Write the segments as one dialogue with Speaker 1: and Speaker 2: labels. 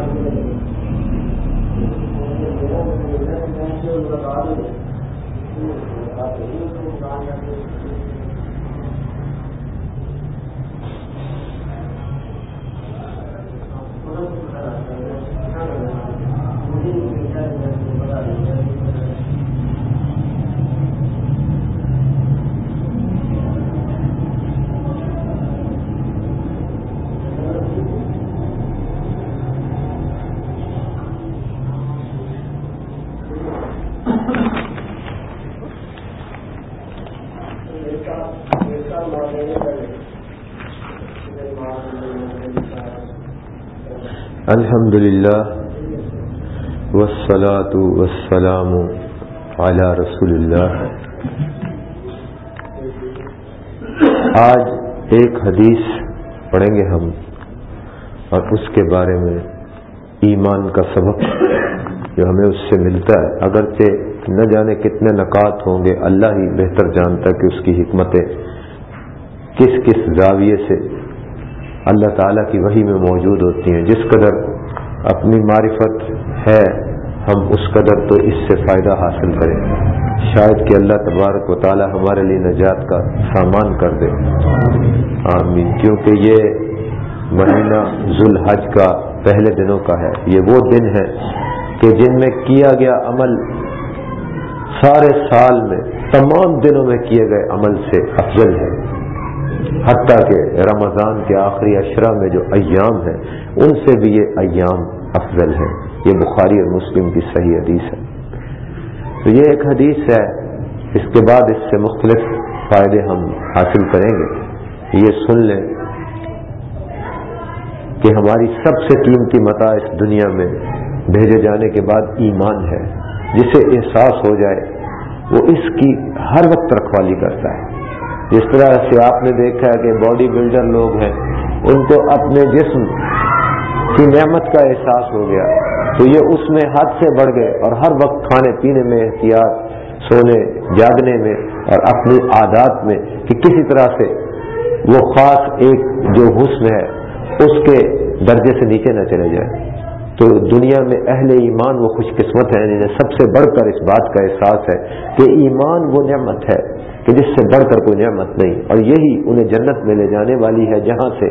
Speaker 1: ج
Speaker 2: الحمد للہ وسلاۃ وسلام اعلی رسول اللہ آج ایک حدیث پڑھیں گے ہم اور اس کے بارے میں ایمان کا سبق جو ہمیں اس سے ملتا ہے۔ اگرچہ نہ جانے کتنے نکات ہوں گے، اللہ ہی بہتر جانتا کہ اس کی حکمتیں کس کس زاویے سے اللہ تعالیٰ کی وہی میں موجود ہوتی ہیں۔ جس قدر اپنی معرفت ہے، ہم اس قدر تو اس سے فائدہ حاصل کریں۔ شاید کہ اللہ تبارک و تعالیٰ ہمارے لیے نجات کا سامان کر دے۔ آمین۔ کیونکہ یہ مہینہ ذوالحج کا پہلے دنوں کا ہے۔ یہ وہ دن ہے کہ جن میں کیا گیا عمل۔ سارے سال میں، تمام دنوں میں کیے گئے عمل سے افضل ہے۔ حتیٰ کہ رمضان کے آخری اشرا میں جو ایام ہیں، ان سے بھی یہ ایام افضل ہیں۔ یہ بخاری اور مسلم کی صحیح حدیث ہے۔ تو یہ ایک حدیث ہے، اس کے بعد اس سے مختلف فائدے ہم حاصل کریں گے۔ یہ سن لیں کہ ہماری سب سے قیمتی متا اس دنیا میں بھیجے جانے کے بعد ایمان ہے۔ جسے احساس ہو جائے، وہ اس کی ہر وقت رکھوالی کرتا ہے۔ جس طرح سے آپ نے دیکھا کہ باڈی بلڈر لوگ ہیں، ان کو اپنے جسم کی نعمت کا احساس ہو گیا۔ تو یہ اس میں حد سے بڑھ گئے اور ہر وقت کھانے پینے میں احتیاط، سونے، جاگنے میں اور اپنی عادات میں کہ کسی طرح سے وہ خاص ایک جو حسن ہے، اس کے درجے سے نیچے نہ چلے جائے۔ تو دنیا میں اہل ایمان وہ خوش قسمت ہیں جنہیں سب سے بڑھ کر اس بات کا احساس ہے کہ ایمان وہ نعمت ہے۔ کہ جس سے بڑھ کر کوئی نعمت نہیں۔ اور یہی انہیں جنت میں لے جانے والی ہے جہاں سے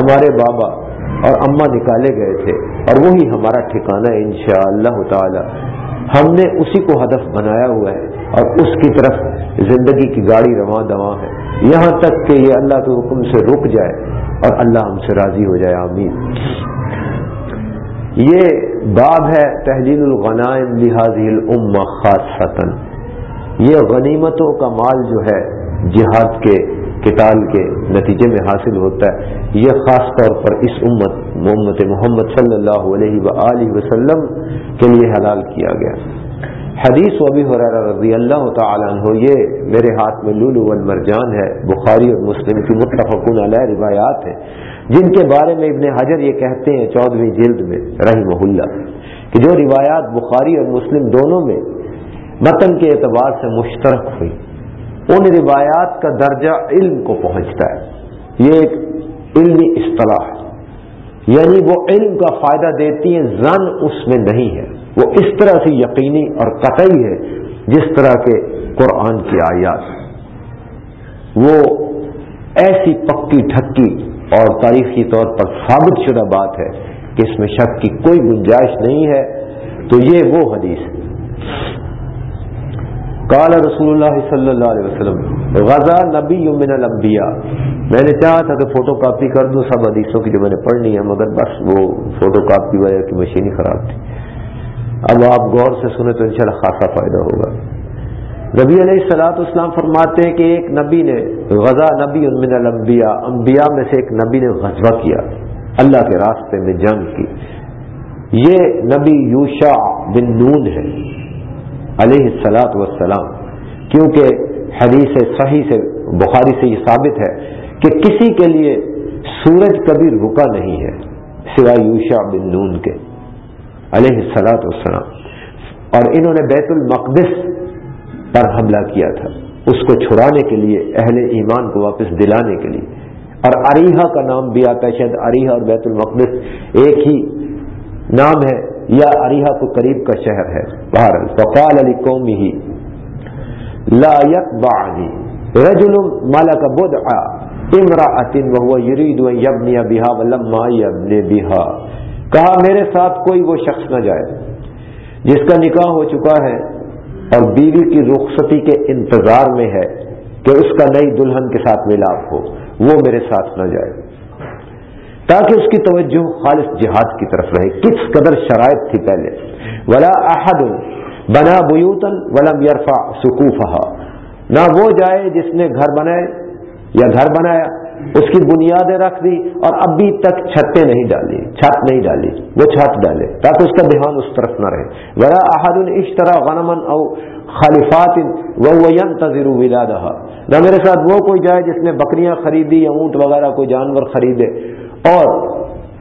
Speaker 2: ہمارے بابا اور اماں نکالے گئے تھے۔ اور وہی ہمارا ٹھکانا ہے ان شاء اللہ تعالی۔ ہم نے اسی کو ہدف بنایا ہوا ہے اور اس کی طرف زندگی کی گاڑی رواں دواں ہے۔ یہاں تک کہ یہ اللہ کے حکم سے رک جائے اور اللہ ہم سے راضی ہو جائے۔ آمین۔ یہ باب ہے تحلیل الغنائم لحاظی الام خاص یہ غنیمتوں کا مال جو ہے جہاد کے کتال کے نتیجے میں حاصل ہوتا ہے۔ یہ خاص طور پر اس امت، محمد محمد صلی اللہ علیہ و وسلم کے لیے حلال کیا گیا۔ حدیث و ابی حرار رضی اللہ تعالیٰ عنہ، یہ میرے ہاتھ میں لولو والمرجان ہے، بخاری اور مسلم کی متفقن علیہ روایات ہیں، جن کے بارے میں ابن حجر یہ کہتے ہیں چودہویں جلد میں، رحمہ اللہ، کہ جو روایات بخاری اور مسلم دونوں میں متن کے اعتبار سے مشترک ہوئی۔ ان روایات کا درجہ علم کو پہنچتا ہے۔ یہ ایک علمی اصطلاح ہے۔ یعنی وہ علم کا فائدہ دیتی ہیں، زن اس میں نہیں ہے۔ وہ اس طرح سے یقینی اور قطعی ہے جس طرح کے قرآن کی آیات وہ ایسی پکی ٹھکی اور تاریخی طور پر ثابت شدہ بات ہے کہ اس میں شک کی کوئی گنجائش نہیں ہے۔ تو یہ وہ حدیث ہے۔ قال رسول اللہ صلی اللہ علیہ وسلم غزہ نبی من الانبیاء. میں نے چاہا تھا کہ فوٹو کاپی کر دوں سب حدیثوں کی جو میں نے پڑھنی ہے، مگر بس وہ فوٹو کاپی والے کی مشین ہی خراب تھی۔ اب آپ غور سے سنیں تو انشاءاللہ خاصا فائدہ ہوگا۔ نبی علیہ السلاط اسلام فرماتے ہیں کہ ایک نبی نے غزہ نبی من الانبیاء، انبیاء میں سے ایک نبی نے غزوہ کیا، اللہ کے راستے میں جنگ کی۔ یہ نبی یوشا بن نون ہے۔ علیہ السلاط وسلام کیونکہ حدیث صحیح سے، بخاری سے یہ ثابت ہے کہ کسی کے لیے سورج کبھی رکا نہیں ہے، سوائے یوشا بن نون کے، علیہ السلاط وسلام اور انہوں نے بیت المقدس پر حملہ کیا تھا، اس کو چھڑانے کے لیے، اہل ایمان کو واپس دلانے کے لیے۔ اور اریحا کا نام بھی آتا ہے، شاید اریحا اور بیت المقدس ایک ہی نام ہے۔ یا اریحا کو قریب کا شہر ہے بہر فقال علی قومی ہی لا يتبعني رجل ملك بدع امرأة وهو يريد ان يبني بها ولما يبني بها کہا، میرے ساتھ کوئی وہ شخص نہ جائے جس کا نکاح ہو چکا ہے اور بیوی کی رخصتی کے انتظار میں ہے کہ اس کا نئی دلہن کے ساتھ ملاپ ہو، وہ میرے ساتھ نہ جائے۔ تاکہ اس کی توجہ خالص جہاد کی طرف رہے۔ کس قدر شرائط تھی پہلے؟ ولا احد بنا بوتن ولم یرفا سکوفہ نہ وہ جائے جس نے گھر بنائے یا گھر بنایا، اس کی بنیادیں رکھ دی اور ابھی تک چھتیں نہیں ڈالی، چھت نہیں ڈالی، وہ چھت ڈالے، تاکہ اس کا دھیان اس طرف نہ رہے۔ ورا احد اس طرح غنمن او خالفات تذر نہ میرے ساتھ وہ کوئی جائے جس نے بکریاں خریدی یا اونٹ وغیرہ کوئی جانور خریدے۔ اور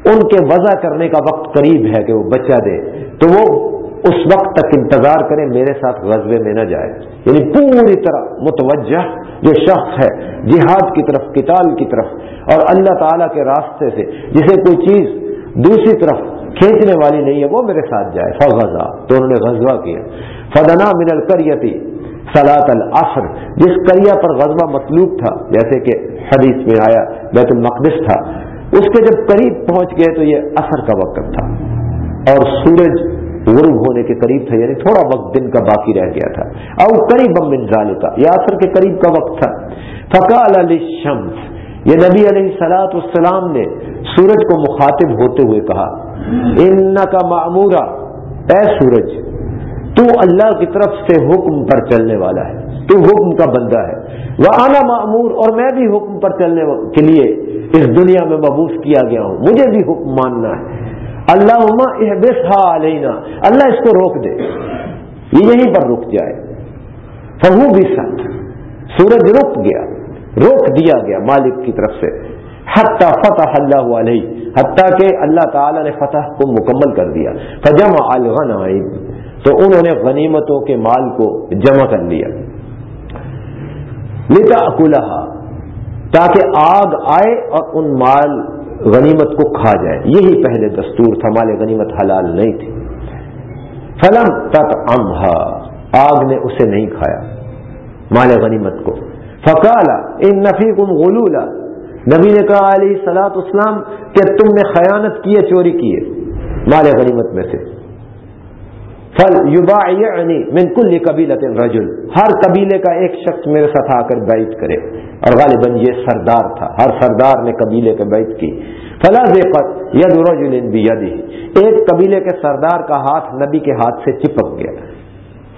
Speaker 2: ان کے وضع کرنے کا وقت قریب ہے کہ وہ بچہ دے، تو وہ اس وقت تک انتظار کرے میرے ساتھ غزبے میں نہ جائے۔ یعنی پوری طرح متوجہ جو شخص ہے، جہاد کی طرف کتاب کی طرف، اور اللہ تعالی کے راستے سے جسے کوئی چیز دوسری طرف کھینچنے والی نہیں ہے، وہ میرے ساتھ جائے۔ فغزا، تو انہوں نے غزوہ کیا۔ فدنا من الکریتی سلاط العصر، جس کریا پر غزوہ مطلوب تھا، جیسے کہ حدیث میں آیا بیت المقدس تھا۔ اس کے جب قریب پہنچ گئے تو یہ اثر کا وقت تھا اور سورج غروب ہونے کے قریب تھا یعنی تھوڑا وقت دن کا باقی رہ گیا تھا۔ او قریب ظال کا یہ اثر کے قریب کا وقت تھا۔ فکا شمس یہ نبی علیہ سلاۃ السلام نے سورج کو مخاطب ہوتے ہوئے کہا ان کا معمورہ اے سورج، تو اللہ کی طرف سے حکم پر چلنے والا ہے، تو حکم کا بندہ ہے۔ وہ آنا معمور اور میں بھی حکم پر چلنے کے لیے اس دنیا میں مبوس کیا گیا ہوں۔ مجھے بھی حکم ماننا ہے۔ اللہ علینا۔ اللہ اس کو روک دے۔ یہ یہیں پر رک جائے۔ فہو بھی سخت سورج رک گیا۔ روک دیا گیا مالک کی طرف سے۔ حتیٰ فتح اللہ علیہ۔ حتیٰ کہ اللہ تعالی نے فتح کو مکمل کر دیا۔ فجم الغنائم۔ تو انہوں نے غنیمتوں کے مال کو جمع کر لیا۔ لتا تاکہ آگ آئے اور ان مال غنیمت کو کھا جائے۔ یہی پہلے دستور تھا، مال غنیمت حلال نہیں تھی۔ فلم تک امہا آگ نے اسے نہیں کھایا، مال غنیمت کو۔ فکالا ان نفی کم غلولا۔ نبی نے کہا علی سلاط اسلام کہ تم نے خیانت کی چوری کی مال غنیمت میں سے۔ فل یوبا من کل قبیل رجل۔ ہر قبیلے کا ایک شخص میرے ساتھ آ کر بیت کرے۔ اور غالباً یہ سردار تھا۔ ہر سردار نے قبیلے کے بیت کی۔ فلاں ید رجل بیدی ایک قبیلے کے سردار کا ہاتھ نبی کے ہاتھ سے چپک گیا۔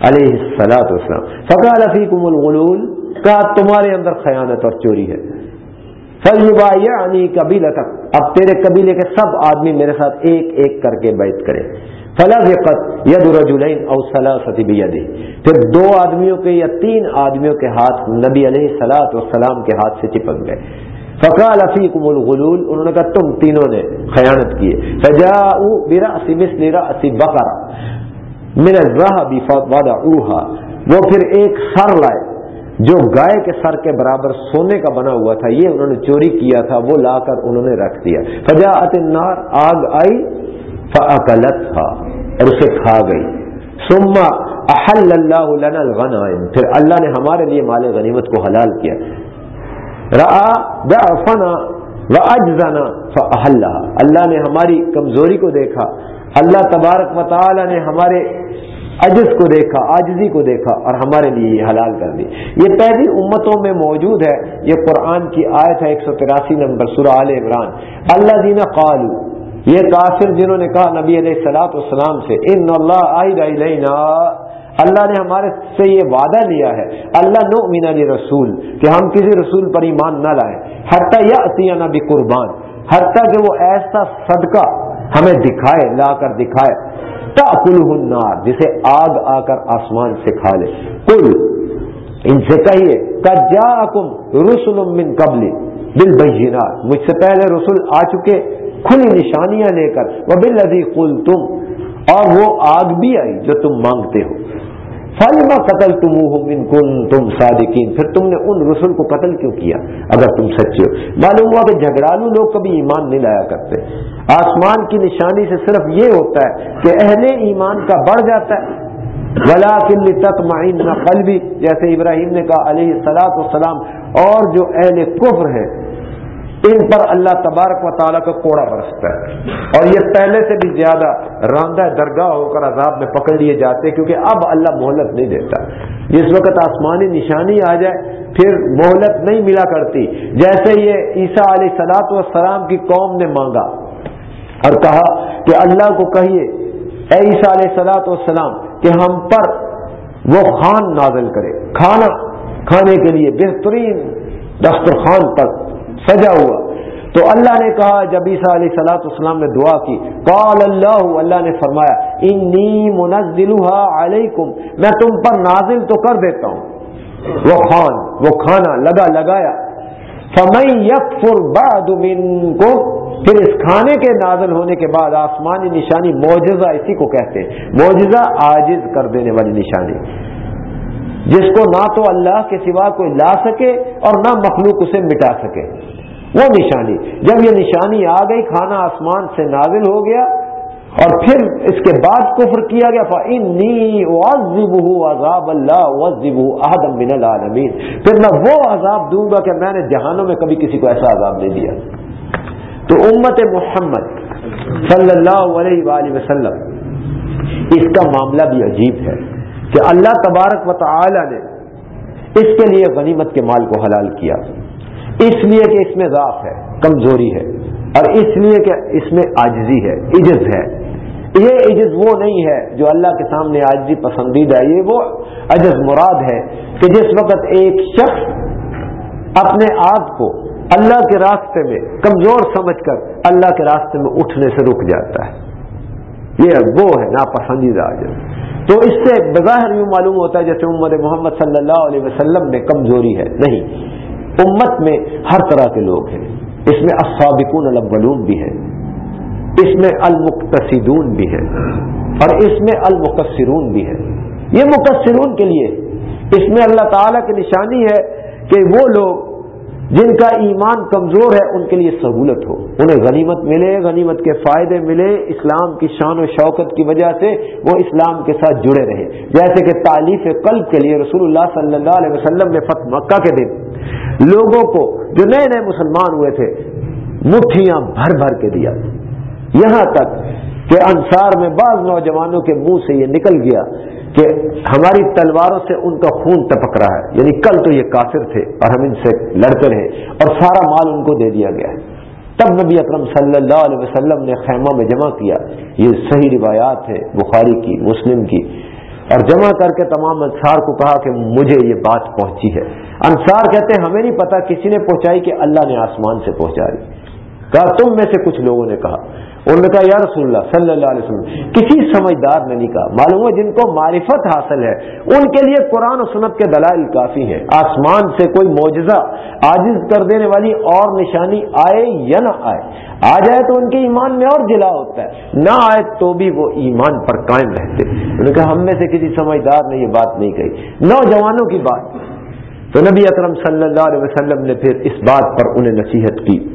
Speaker 2: علیہ السلاۃ وسلم فقال فیکم الغلول۔ کا تمہارے اندر خیانت اور چوری ہے۔ فلبا یعنی قبیلہ تک اب تیرے قبیلے کے سب آدمی میرے ساتھ ایک ایک کر کے بیت کرے۔ فلا قط ید رجولین او سلاثتی بیدی۔ پھر دو آدمیوں کے یا تین آدمیوں کے ہاتھ نبی علیہ سلاۃ وسلام کے ہاتھ سے چپک گئے۔ فقال فیکم الغلول، انہوں نے کہا تم تینوں نے خیانت کیے فجاؤ براسی مثل راسی بقرہ۔ من الذهب فوضعوها۔ وہ پھر ایک سر لائے۔ جو گائے کے سر کے برابر سونے کا بنا ہوا تھا، یہ انہوں نے چوری کیا تھا، وہ لا کر انہوں نے رکھ دیا۔ فجاءت النار، آگ آئی۔ فاکلت تھا اور اسے کھا گئی۔ سما احل اللہ لنا الغنائم، پھر اللہ نے ہمارے لیے مال غنیمت کو حلال کیا۔ را ضعفنا واجزنا فاحلها اللہ نے ہماری کمزوری کو دیکھا۔ اللہ تبارک و تعالی نے ہمارے عجز کو دیکھا آجزی کو دیکھا، اور ہمارے لیے یہ حلال کر دی۔ یہ پہلی امتوں میں موجود ہے، یہ قرآن کی آیت ہے ایک سو تراسی نمبر سورہ آل عمران۔ اللہ دینا قالو یہ کافر جنہوں نے کہا نبی علیہ السلاط والسلام سے، ان اللہ اللہ نے ہمارے سے یہ وعدہ لیا ہے، اللہ نو مینا رسول کہ ہم کسی رسول پر ایمان نہ لائیں۔ حتیٰ یا عطیہ نہ بھی قربان حتیٰ کہ وہ ایسا صدقہ ہمیں دکھائے، لا کر دکھائے۔ تا النار، جسے آگ آ کر آسمان سے کھا لے۔ کل ان سے کہیے جا کم رسول من قبلی دل مجھ سے پہلے رسول آ چکے کھلی نشانیاں لے کر وہ بل کل تم اور وہ آگ بھی آئی جو تم مانگتے ہو۔ فالما قتل تم من کن تم صادقین پھر تم نے ان رسول کو قتل کیوں کیا؟ اگر تم سچے ہو۔ معلوم ہوا کہ جھگڑالو لوگ کبھی ایمان نہیں لایا کرتے۔ آسمان کی نشانی سے صرف یہ ہوتا ہے کہ اہل ایمان کا بڑھ جاتا ہے۔ ولا کل تک قلبی جیسے ابراہیم نے کہا علیہ سلاط والسلام، اور جو اہل کفر ہے ان پر اللہ تبارک و تعالیٰ کا کوڑا برستا ہے۔ اور یہ پہلے سے بھی زیادہ راندہ درگاہ ہو کر عذاب میں پکڑ لیے جاتے کیونکہ اب اللہ مہلت نہیں دیتا۔ جس وقت آسمانی نشانی آ جائے، پھر مہلت نہیں ملا کرتی۔ جیسے یہ عیسیٰ علیہ سلاط والسلام کی قوم نے مانگا اور کہا کہ اللہ کو کہیے، اے عیسیٰ علیہ سلاط والسلام، کہ ہم پر وہ خان نازل کرے۔ کھانا کھانے کے لیے بہترین دسترخوان پر سجا ہوا۔ تو اللہ نے کہا، جب عیسیٰ علیہ سلاۃ اسلام نے دعا کی، قال اللہ اللہ نے فرمایا، انی منزل علیکم، میں تم پر نازل تو کر دیتا ہوں۔ وہ خان، وہ کھانا لگا، لگایا۔ فمئی یکفر بعد منکم، پھر اس کھانے کے نازل ہونے کے بعد آسمانی نشانی معجزہ اسی کو کہتے ہیں۔ معجزہ عاجز کر دینے والی نشانی۔ جس کو نہ تو اللہ کے سوا کوئی لا سکے اور نہ مخلوق اسے مٹا سکے۔ وہ نشانی۔ جب یہ نشانی آ گئی، کھانا آسمان سے نازل ہو گیا اور پھر اس کے بعد کفر کیا گیا۔ عذاب اللہ احدم من العالمین پھر میں وہ عذاب دوں گا کہ میں نے جہانوں میں کبھی کسی کو ایسا عذاب نہیں دیا۔ تو امت محمد صلی اللہ علیہ وآلہ وسلم، اس کا معاملہ بھی عجیب ہے۔ کہ اللہ تبارک و تعالی نے اس کے لیے غنیمت کے مال کو حلال کیا۔ اس لیے کہ اس میں ضعف ہے، کمزوری ہے، اور اس لیے کہ اس میں آجزی ہے، عجز ہے۔ یہ عجز وہ نہیں ہے جو اللہ کے سامنے آجزی پسندیدہ ہے، یہ وہ عجز مراد ہے کہ جس وقت ایک شخص اپنے آپ کو اللہ کے راستے میں کمزور سمجھ کر اللہ کے راستے میں اٹھنے سے رک جاتا ہے۔ یہ وہ ہے، ناپسندیدہ عجز۔ تو اس سے بظاہر یوں معلوم ہوتا ہے جیسے امت محمد صلی اللہ علیہ وسلم میں کمزوری ہے، نہیں۔ امت میں ہر طرح کے لوگ ہیں۔ اس میں السابقون الاولون بھی ہیں۔ اس میں المقتصدون بھی ہیں۔ اور اس میں المقصرون بھی ہیں۔ یہ مقصرون کے لیے اس میں اللہ تعالی کی نشانی ہے کہ وہ لوگ جن کا ایمان کمزور ہے، ان کے لیے سہولت ہو۔ انہیں غنیمت ملے، غنیمت کے فائدے ملے۔ اسلام کی شان و شوکت کی وجہ سے وہ اسلام کے ساتھ جڑے رہے۔ جیسے کہ تعلیف قلب کے لیے رسول اللہ صلی اللہ علیہ وسلم نے فتح مکہ کے دن لوگوں کو جو نئے نئے مسلمان ہوئے تھے، مٹھیاں بھر بھر کے دیا۔ یہاں تک کہ انصار میں بعض نوجوانوں کے منہ سے یہ نکل گیا کہ ہماری تلواروں سے ان کا خون ٹپک رہا ہے۔ یعنی کل تو یہ کافر تھے اور ہم ان سے لڑتے رہے اور سارا مال ان کو دے دیا گیا۔ ہے تب نبی اکرم صلی اللہ علیہ وسلم نے خیمہ میں جمع کیا۔ یہ صحیح روایات ہے بخاری کی، مسلم کی۔ اور جمع کر کے تمام انصار کو کہا کہ مجھے یہ بات پہنچی ہے۔ انصار کہتے ہیں، ہمیں نہیں پتا کسی نے پہنچائی کہ اللہ نے آسمان سے پہنچائی کہا، تم میں سے کچھ لوگوں نے کہا انہوں نے کہا، یا رسول اللہ صلی اللہ علیہ وسلم، کسی سمجھدار نے نہیں کہا، معلوم ہے جن کو معرفت حاصل ہے، ان کے لیے قرآن و سنت کے دلائل کافی ہیں۔ آسمان سے کوئی معجزہ عاجز کر دینے والی اور نشانی آئے یا نہ آئے؟ آ جائے تو ان کے ایمان میں اور جلا ہوتا ہے۔ نہ آئے تو بھی وہ ایمان پر قائم رہتے۔ انہوں نے کہا، ہم میں سے کسی سمجھدار نے یہ بات نہیں کہی۔ نوجوانوں کی بات۔ تو نبی اکرم صلی اللہ علیہ وسلم نے پھر اس بات پر انہیں نصیحت کی۔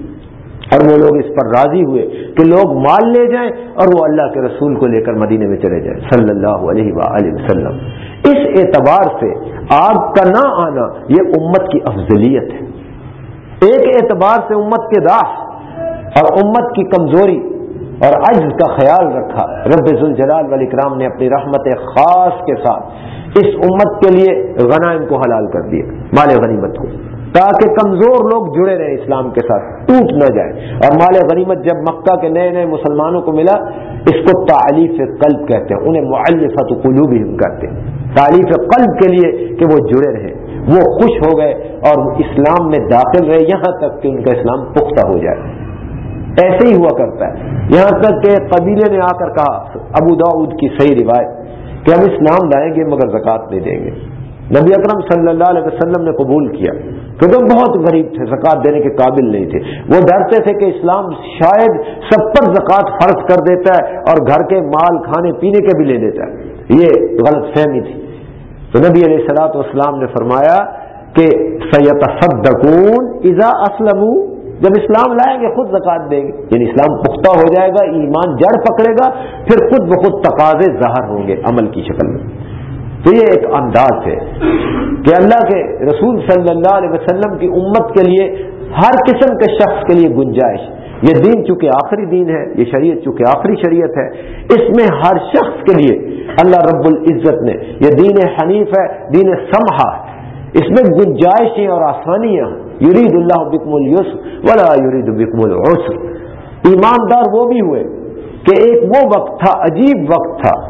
Speaker 2: اور وہ لوگ اس پر راضی ہوئے کہ لوگ مال لے جائیں اور وہ اللہ کے رسول کو لے کر مدینے میں چلے جائیں۔ صلی اللہ علیہ وآلہ وسلم۔ اس اعتبار سے آگ کا نہ آنا یہ امت کی افضلیت ہے۔ ایک اعتبار سے امت کے داخ اور امت کی کمزوری اور عجز کا خیال رکھا۔ رب الجلال والی کرام نے اپنی رحمت خاص کے ساتھ اس امت کے لیے غنائم کو حلال کر دیا۔ مال غنیمت کو تاکہ کمزور لوگ جڑے رہے اسلام کے ساتھ، ٹوٹ نہ جائے اور مال غنیمت جب مکہ کے نئے نئے مسلمانوں کو ملا، اس کو تعلیف قلب کہتے ہیں، انہیں معلفت قلوب ہی کہتے ہیں۔ تعلیف قلب کے لیے کہ وہ جڑے رہے، وہ خوش ہو گئے اور اسلام میں داخل رہے، یہاں تک کہ ان کا اسلام پختہ ہو جائے۔ ایسے ہی ہوا کرتا ہے۔ یہاں تک کہ قبیلے نے آ کر کہا، ابو داود کی صحیح روایت کہ ہم اسلام لائیں گے مگر زکوٰۃ نہیں دیں گے۔ نبی اکرم صلی اللہ علیہ وسلم نے قبول کیا۔ کیونکہ بہت غریب تھے زکوٰۃ دینے کے قابل نہیں تھے۔ وہ ڈرتے تھے کہ اسلام شاید سب پر زکوٰۃ فرض کر دیتا ہے اور گھر کے مال کھانے پینے کے بھی لے دیتا ہے۔ یہ غلط فہمی تھی۔ تو نبی علیہ السلاۃ والسلام نے فرمایا کہ سید صدقون ازا اسلم جب اسلام لائیں گے، خود زکوٰۃ دیں گے۔ یعنی اسلام پختہ ہو جائے گا، ایمان جڑ پکڑے گا، پھر خود بخود تقاضے ظاہر ہوں گے عمل کی شکل میں۔ تو یہ ایک انداز ہے کہ اللہ کے رسول صلی اللہ علیہ وسلم کی امت کے لیے ہر قسم کے شخص کے لیے گنجائش. یہ دین چونکہ آخری دین ہے، یہ شریعت چونکہ آخری شریعت ہے، اس میں ہر شخص کے لیے اللہ رب العزت نے، یہ دین حنیف ہے، دین سمحا ہے۔ اس میں گنجائشیں اور آسانیاں یرید اللہ بکم الس ولا یرید بکم العسر۔ ایماندار وہ بھی ہوئے کہ ایک وہ وقت تھا، عجیب وقت تھا،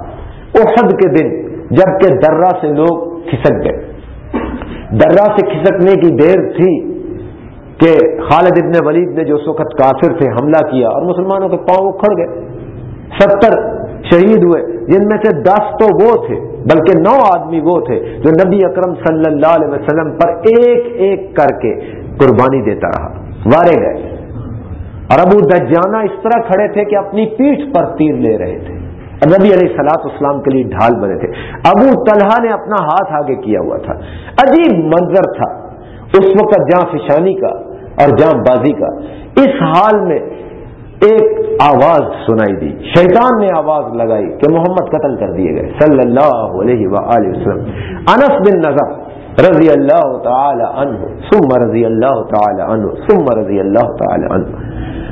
Speaker 2: احد کے دن۔ جبکہ درہ سے لوگ کھسک گئے۔ درہ سے کھسکنے کی دیر تھی کہ خالد ابن ولید نے جو اس وقت کافر تھے، حملہ کیا اور مسلمانوں کے پاؤں کھڑ گئے۔ ستر شہید ہوئے، جن میں سے دس تو وہ تھے، بلکہ نو آدمی وہ تھے جو نبی اکرم صلی اللہ علیہ وسلم پر ایک ایک کر کے قربانی دیتا رہا، وارے گئے۔ اور ابو دجانہ اس طرح کھڑے تھے کہ اپنی پیٹھ پر تیر لے رہے تھے۔ نبی علیہ سلاط اسلام کے لیے ڈھال بنے تھے۔ ابو طلحہ نے اپنا ہاتھ آگے کیا ہوا تھا۔ عجیب منظر تھا۔ اس وقت جہاں فشانی کا اور جام بازی کا۔ اس حال میں ایک آواز سنائی دی۔ شیطان نے آواز لگائی کہ محمد قتل کر دیے گئے۔ صلی اللہ علیہ وآلہ وسلم۔ انس بن نظر رضی اللہ تعالی عنہ، ثم رضی اللہ تعالی عنہ، ثم رضی اللہ تعالی عنہ۔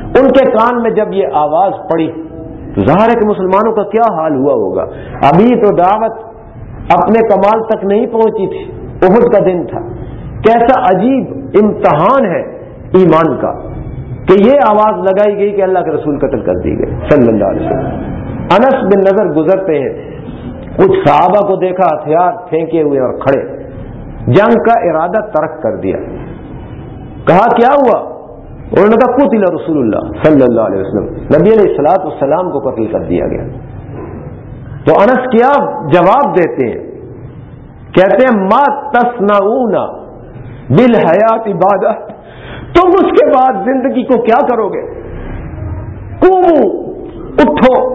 Speaker 2: ان کے کان میں جب یہ آواز پڑی تو ظاہر ہے کہ مسلمانوں کا کیا حال ہوا ہوگا؟ ابھی تو دعوت اپنے کمال تک نہیں پہنچی تھی۔ احد کا دن تھا۔ کیسا عجیب امتحان ہے ایمان کا کہ یہ آواز لگائی گئی کہ اللہ کے رسول قتل کر دی گئی صلی اللہ علیہ وسلم۔ انس بن نظر گزرتے ہیں۔ کچھ صحابہ کو دیکھا، ہتھیار پھینکے ہوئے اور کھڑے۔ جنگ کا ارادہ ترک کر دیا۔ کہا، کیا ہوا؟ انہوں نے کہا، قتل رسول اللہ صلی اللہ علیہ وسلم۔ نبی علیہ السلاط والسلام کو قتل کر دیا گیا۔ تو انس کیا جواب دیتے ہیں؟ کہتے ہیں، ما تسنا بل حیات عبادت تم اس کے بعد زندگی کو کیا کرو گے؟ اٹھو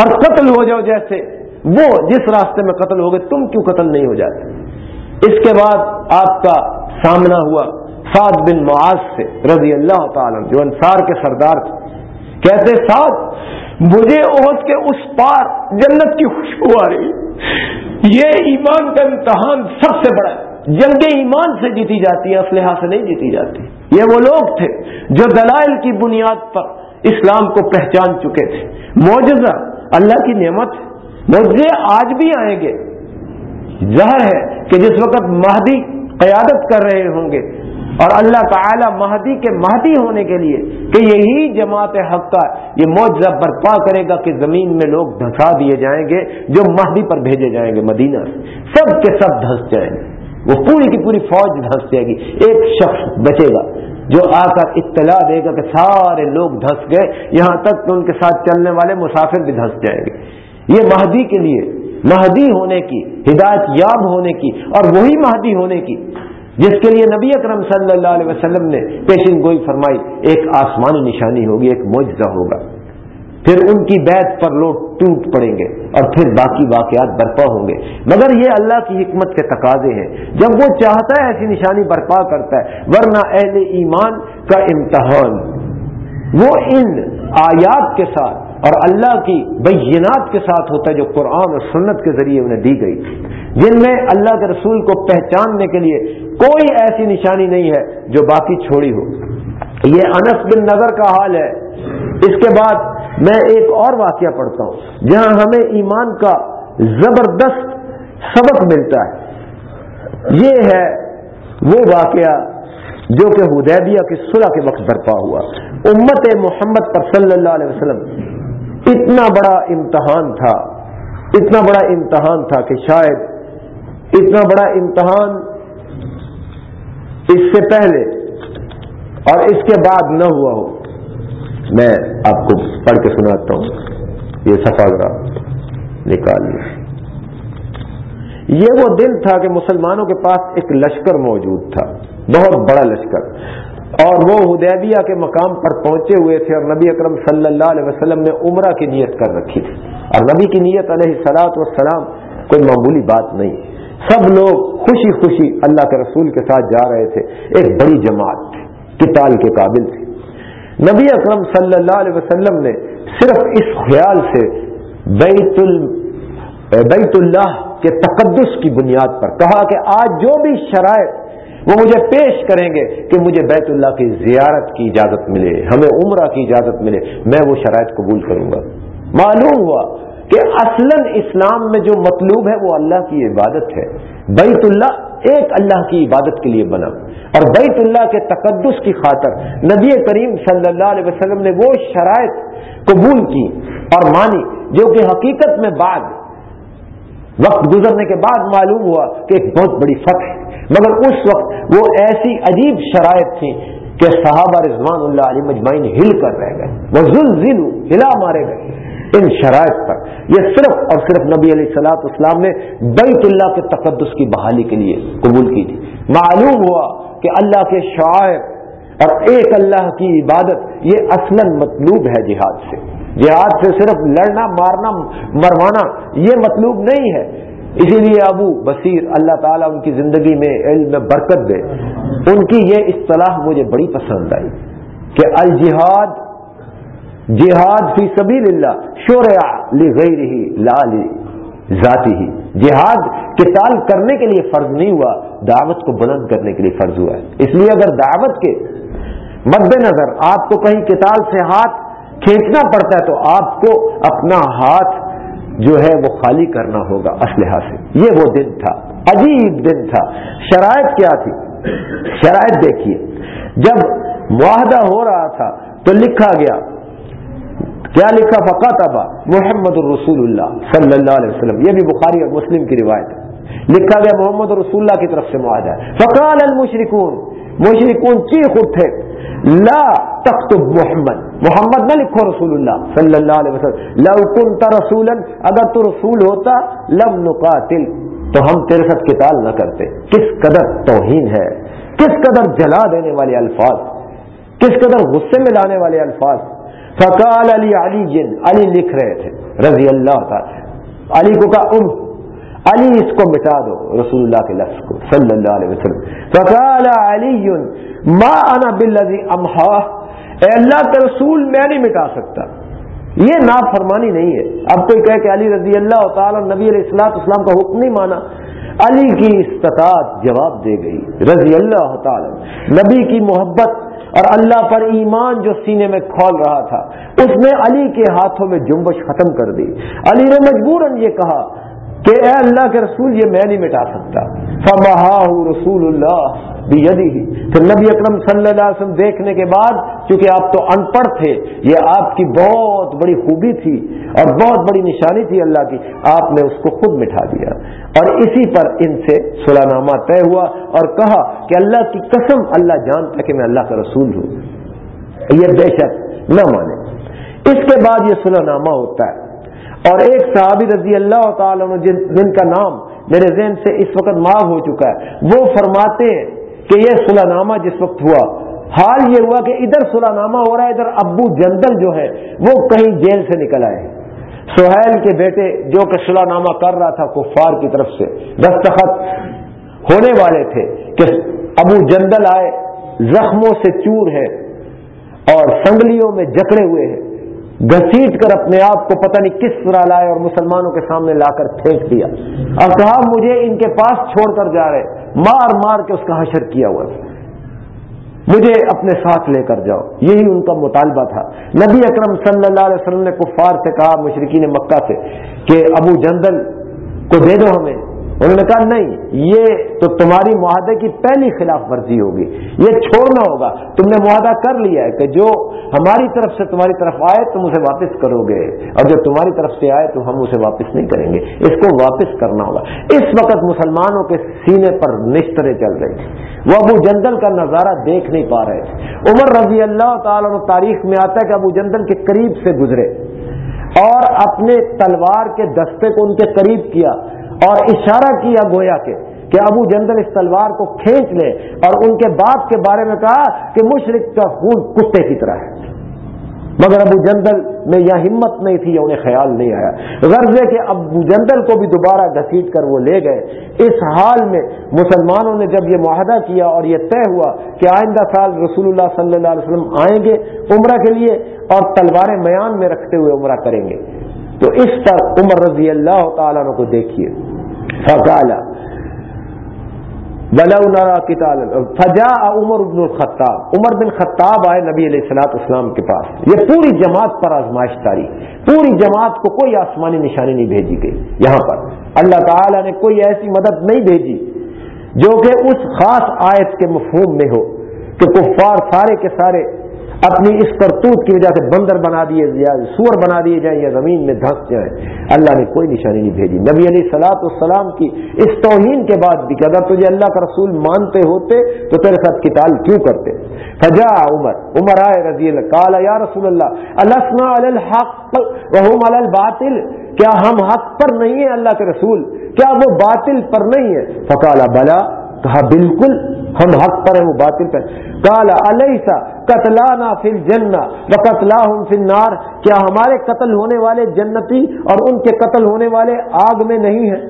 Speaker 2: اور قتل ہو جاؤ جیسے۔ وہ جس راستے میں قتل ہو گئے تم کیوں قتل نہیں ہو جاتے؟ اس کے بعد آپ کا سامنا ہوا۔ سعد بن معاذ سے رضی اللہ تعالی جو انصار کے سردار تھے، کہتے، سعد، مجھے عہد کے اس پار جنت کی خوشبو آ رہی یہ ایمان کا امتحان سب سے بڑا ہے۔ جنگ ایمان سے جیتی جاتی ہے، اسلحہ سے نہیں جیتی جاتی۔ یہ وہ لوگ تھے جو دلائل کی بنیاد پر اسلام کو پہچان چکے تھے۔ معجزہ اللہ کی نعمت معجزے آج بھی آئیں گے۔ ظاہر ہے کہ جس وقت مہدی قیادت کر رہے ہوں گے اور اللہ تعالی مہدی کے مہدی ہونے کے لیے کہ یہی جماعت حق کا یہ معجزہ برپا کرے گا کہ زمین میں لوگ دھسا دیے جائیں گے، جو مہدی پر بھیجے جائیں گے مدینہ سے۔ سب کے سب دھس جائیں گے۔ وہ پوری کی پوری فوج دھنس جائے گی۔ ایک شخص بچے گا جو آ کر اطلاع دے گا کہ سارے لوگ دھنس گئے، یہاں تک کہ ان کے ساتھ چلنے والے مسافر بھی دھنس جائیں گے۔ یہ مہدی کے لیے، مہدی ہونے کی، ہدایت یاب ہونے کی اور وہی مہدی ہونے کی جس کے لیے نبی اکرم صلی اللہ علیہ وسلم نے پیشن گوئی فرمائی، ایک آسمانی نشانی ہوگی، ایک معجزہ ہوگا۔ پھر ان کی بیت پر لوگ ٹوٹ پڑیں گے اور پھر باقی واقعات برپا ہوں گے۔ مگر یہ اللہ کی حکمت کے تقاضے ہیں۔ جب وہ چاہتا ہے ایسی نشانی برپا کرتا ہے، ورنہ اہل ایمان کا امتحان۔ وہ ان آیات کے ساتھ اور اللہ کی بینات کے ساتھ ہوتا ہے جو قرآن اور سنت کے ذریعے انہیں دی گئی۔ جن میں اللہ کے رسول کو پہچاننے کے لیے کوئی ایسی نشانی نہیں ہے جو باقی چھوڑی ہو۔ یہ انس بن نظر کا حال ہے۔ اس کے بعد میں ایک اور واقعہ پڑھتا ہوں، جہاں ہمیں ایمان کا زبردست سبق ملتا ہے۔ یہ ہے وہ واقعہ جو کہ حدیبیہ کی صلح کے وقت برپا ہوا۔ امت محمد پر صلی اللہ علیہ وسلم اتنا بڑا امتحان تھا، اتنا بڑا امتحان تھا کہ شاید اتنا بڑا امتحان اس سے پہلے اور اس کے بعد نہ ہوا ہو۔ میں آپ کو پڑھ کے سناتا ہوں۔ یہ سفا نکال یہ وہ دن تھا کہ مسلمانوں کے پاس ایک لشکر موجود تھا، بہت بڑا لشکر۔ اور وہ حدیبیہ کے مقام پر پہنچے ہوئے تھے اور نبی اکرم صلی اللہ علیہ وسلم نے عمرہ کی نیت کر رکھی تھی۔ اور نبی کی نیت علیہ سلاط وسلام کوئی معمولی بات نہیں۔ سب لوگ خوشی خوشی اللہ کے رسول کے ساتھ جا رہے تھے۔ ایک بڑی جماعت تھی، کتال کے قابل تھی۔ نبی اکرم صلی اللہ علیہ وسلم نے صرف اس خیال سے بیت ال بیت اللہ کے تقدس کی بنیاد پر کہا کہ آج جو بھی شرائط وہ مجھے پیش کریں گے کہ مجھے بیت اللہ کی زیارت کی اجازت ملے، ہمیں عمرہ کی اجازت ملے، میں وہ شرائط قبول کروں گا۔ معلوم ہوا کہ اصلا اسلام میں جو مطلوب ہے وہ اللہ کی عبادت ہے۔ بیت اللہ ایک اللہ کی عبادت کے لیے بنا۔ اور بیت اللہ کے تقدس کی خاطر نبی کریم صلی اللہ علیہ وسلم نے وہ شرائط قبول کی اور مانی جو کہ حقیقت میں بعد، وقت گزرنے کے بعد معلوم ہوا کہ ایک بہت بڑی فتح مگر اس وقت وہ ایسی عجیب شرائط تھی کہ صحابہ رضوان اللہ علی مجمعین ہل کر رہ گئے وہ ذل ہلا مارے گئے۔ ان شرائط پر۔ یہ صرف اور صرف نبی علیہ السلاط اسلام نے بیت اللہ کے تقدس کی بحالی کے لیے قبول کی تھی۔ معلوم ہوا کہ اللہ کے شاعر اور ایک اللہ کی عبادت یہ اصلا مطلوب ہے جہاد سے۔ جہاد سے صرف لڑنا، مارنا، مروانا یہ مطلوب نہیں ہے۔ اسی لیے ابو بصیر اللہ تعالیٰ ان کی زندگی میں علم میں برکت دے۔ ان کی یہ اصطلاح مجھے بڑی پسند آئی کہ الجہاد، جہاد فی سبیل اللہ شوریا لی غیر ہی لا لی ذاتی ہی جہاد کتال کرنے کے لیے فرض نہیں ہوا، دعوت کو بلند کرنے کے لیے فرض ہوا ہے۔ اس لیے اگر دعوت کے مد نظر آپ کو کہیں کتال سے ہاتھ کھینچنا پڑتا ہے تو آپ کو اپنا ہاتھ جو ہے وہ خالی کرنا ہوگا اسلحہ سے۔ یہ وہ دن تھا۔ عجیب دن تھا۔ شرائط کیا تھی؟ شرائط دیکھیے۔ جب معاہدہ ہو رہا تھا تو لکھا گیا۔ کیا لکھا؟ فقا تبا محمد الرسول اللہ صلی اللہ علیہ وسلم۔ یہ بھی بخاری اور مسلم کی روایت ہے۔ لکھا گیا محمد رسول اللہ کی طرف سے معاہدہ فقال المشرکون مشرکون چیخ اٹھے لا تختب محمد. محمد نہ لکھو رسول اللہ صلی اللہ علیہ وسلم. لو كنت رسولا، اگر تو رسول ہوتا، لم نقاتل. تو ہم تیرے ساتھ قتال نہ کرتے. کس قدر توہین ہے؟ کس قدر جلا دینے والے الفاظ؟ کس قدر غصے میں لانے والے الفاظ؟ فقال علی علی جن، علی لکھ رہے تھے. رضی اللہ تعالی. علی کو کہا، ام علی اس کو مٹا دو، رسول اللہ کے لفظ کو، صلی اللہ علیہ وسلم۔ فقال علی، ما انا بالذی امحا۔ اے اللہ کے رسول، میں نہیں مٹا سکتا۔ یہ نافرمانی نہیں ہے۔ اب کوئی کہے کہ علی رضی اللہ تعالی نبی علیہ السلاط اسلام کا حکم نہیں مانا۔ علی کی استطاعت جواب دے گئی، رضی اللہ تعالی۔ نبی کی محبت اور اللہ پر ایمان جو سینے میں کھول رہا تھا، اس نے علی کے ہاتھوں میں جنبش ختم کر دی۔ علی نے مجبوراً یہ کہا کہ اے اللہ کے رسول یہ میں نہیں مٹا سکتا۔ فمہا رسول اللہ بھی پھر نبی اکرم صلی اللہ علیہ وسلم دیکھنے کے بعد، چونکہ آپ تو ان پڑھ تھے، یہ آپ کی بہت بڑی خوبی تھی اور بہت بڑی نشانی تھی اللہ کی، آپ نے اس کو خود مٹھا دیا۔ اور اسی پر ان سے صلاح نامہ طے ہوا اور کہا کہ اللہ کی قسم، اللہ جانتا کہ میں اللہ کا رسول ہوں۔ یہ بے شک نہ مانے۔ اس کے بعد یہ صلاح نامہ ہوتا ہے۔ اور ایک صحابی رضی اللہ تعالیٰ جن کا نام میرے ذہن سے اس وقت معاف ہو چکا ہے، وہ فرماتے ہیں کہ یہ صلاح نامہ جس وقت ہوا، حال یہ ہوا کہ ادھر صلاح نامہ ہو رہا ہے، ادھر ابو جندل جو ہے، وہ کہیں جیل سے نکل آئے۔ سہیل کے بیٹے جو کہ صلاح نامہ کر رہا تھا کفار کی طرف سے، دستخط ہونے والے تھے کہ ابو جندل آئے، زخموں سے چور ہے اور سنگلیوں میں جکڑے ہوئے ہیں۔ گھسیٹ کر اپنے آپ کو پتہ نہیں کس طرح لائے اور مسلمانوں کے سامنے لا کر پھینک دیا۔ اب کہا مجھے ان کے پاس چھوڑ کر جا رہے مار مار کے اس کا حشر کیا ہوا مجھے اپنے ساتھ لے کر جاؤ۔ یہی ان کا مطالبہ تھا۔ نبی اکرم صلی اللہ علیہ وسلم نے کفار سے کہا مشرقین مکہ سے، کہ ابو جندل کو دے دو ہمیں۔ انہوں نے کہا، نہیں، یہ تو تمہاری معاہدے کی پہلی خلاف ورزی ہوگی۔ یہ چھوڑنا ہوگا۔ تم نے معاہدہ کر لیا ہے کہ جو ہماری طرف سے تمہاری طرف آئے، تم اسے واپس کرو گے اور جو تمہاری طرف سے آئے، تو ہم اسے واپس نہیں کریں گے۔ اس کو واپس کرنا ہوگا۔ اس وقت مسلمانوں کے سینے پر نشترے چل رہے تھے وہ ابو جندل کا نظارہ دیکھ نہیں پا رہے تھے۔ عمر رضی اللہ تعالیٰ تاریخ میں آتا ہے کہ ابو جندل کے قریب سے گزرے اور اپنے تلوار کے دستے کو ان کے قریب کیا۔ اور اشارہ کیا گویا کے کہ ابو جندل اس تلوار کو کھینچ لے اور ان کے باپ کے بارے میں کہا کہ مشرق کا خون کتے کی طرح ہے۔ مگر ابو جندل میں یہ ہمت نہیں تھی یا انہیں خیال نہیں آیا۔ غرض ہے کہ ابو جندل کو بھی دوبارہ گھسیٹ کر وہ لے گئے۔ اس حال میں مسلمانوں نے جب یہ معاہدہ کیا اور یہ طے ہوا کہ آئندہ سال رسول اللہ صلی اللہ علیہ وسلم آئیں گے عمرہ کے لیے اور تلواریں میان میں رکھتے ہوئے عمرہ کریں گے۔ تو اس پر عمر رضی اللہ تعالیٰ کو دیکھیے۔ فقالا فجا عمر ابن الخطاب۔ عمر بن خطاب آئے نبی علیہ السلاط اسلام کے پاس۔ یہ پوری جماعت پر آزمائش تاری۔ پوری جماعت کو کوئی آسمانی نشانی نہیں بھیجی گئی یہاں پر۔ اللہ تعالی نے کوئی ایسی مدد نہیں بھیجی جو کہ اس خاص آیت کے مفہوم میں ہو کہ کفار سارے کے سارے اپنی اس کرتوت کی وجہ سے بندر بنا دیے، یا سور بنا دیے جائیں یا زمین میں دھنس جائیں۔ اللہ نے کوئی نشانی نہیں بھیجی۔ نبی علی سلاط السلام کی اس توہین کے بعد بھی کہ اگر تجھے اللہ کا رسول مانتے ہوتے تو تیرے ساتھ کتاب کیوں کرتے؟ فجا عمر۔ عمر آئے رضی اللہ کالا یا رسول اللہ السنا الحق وہم الباطل؟ کیا ہم حق پر نہیں ہیں اللہ کے رسول؟ کیا وہ باطل پر نہیں ہے فکالا بلا، کہا، بالکل ہم حق پر ہیں، وہ باطل پر کالا علیہ قتلانا فل جنا و قتلا نار کیا ہمارے قتل ہونے والے جنتی اور ان کے قتل ہونے والے آگ میں نہیں ہیں؟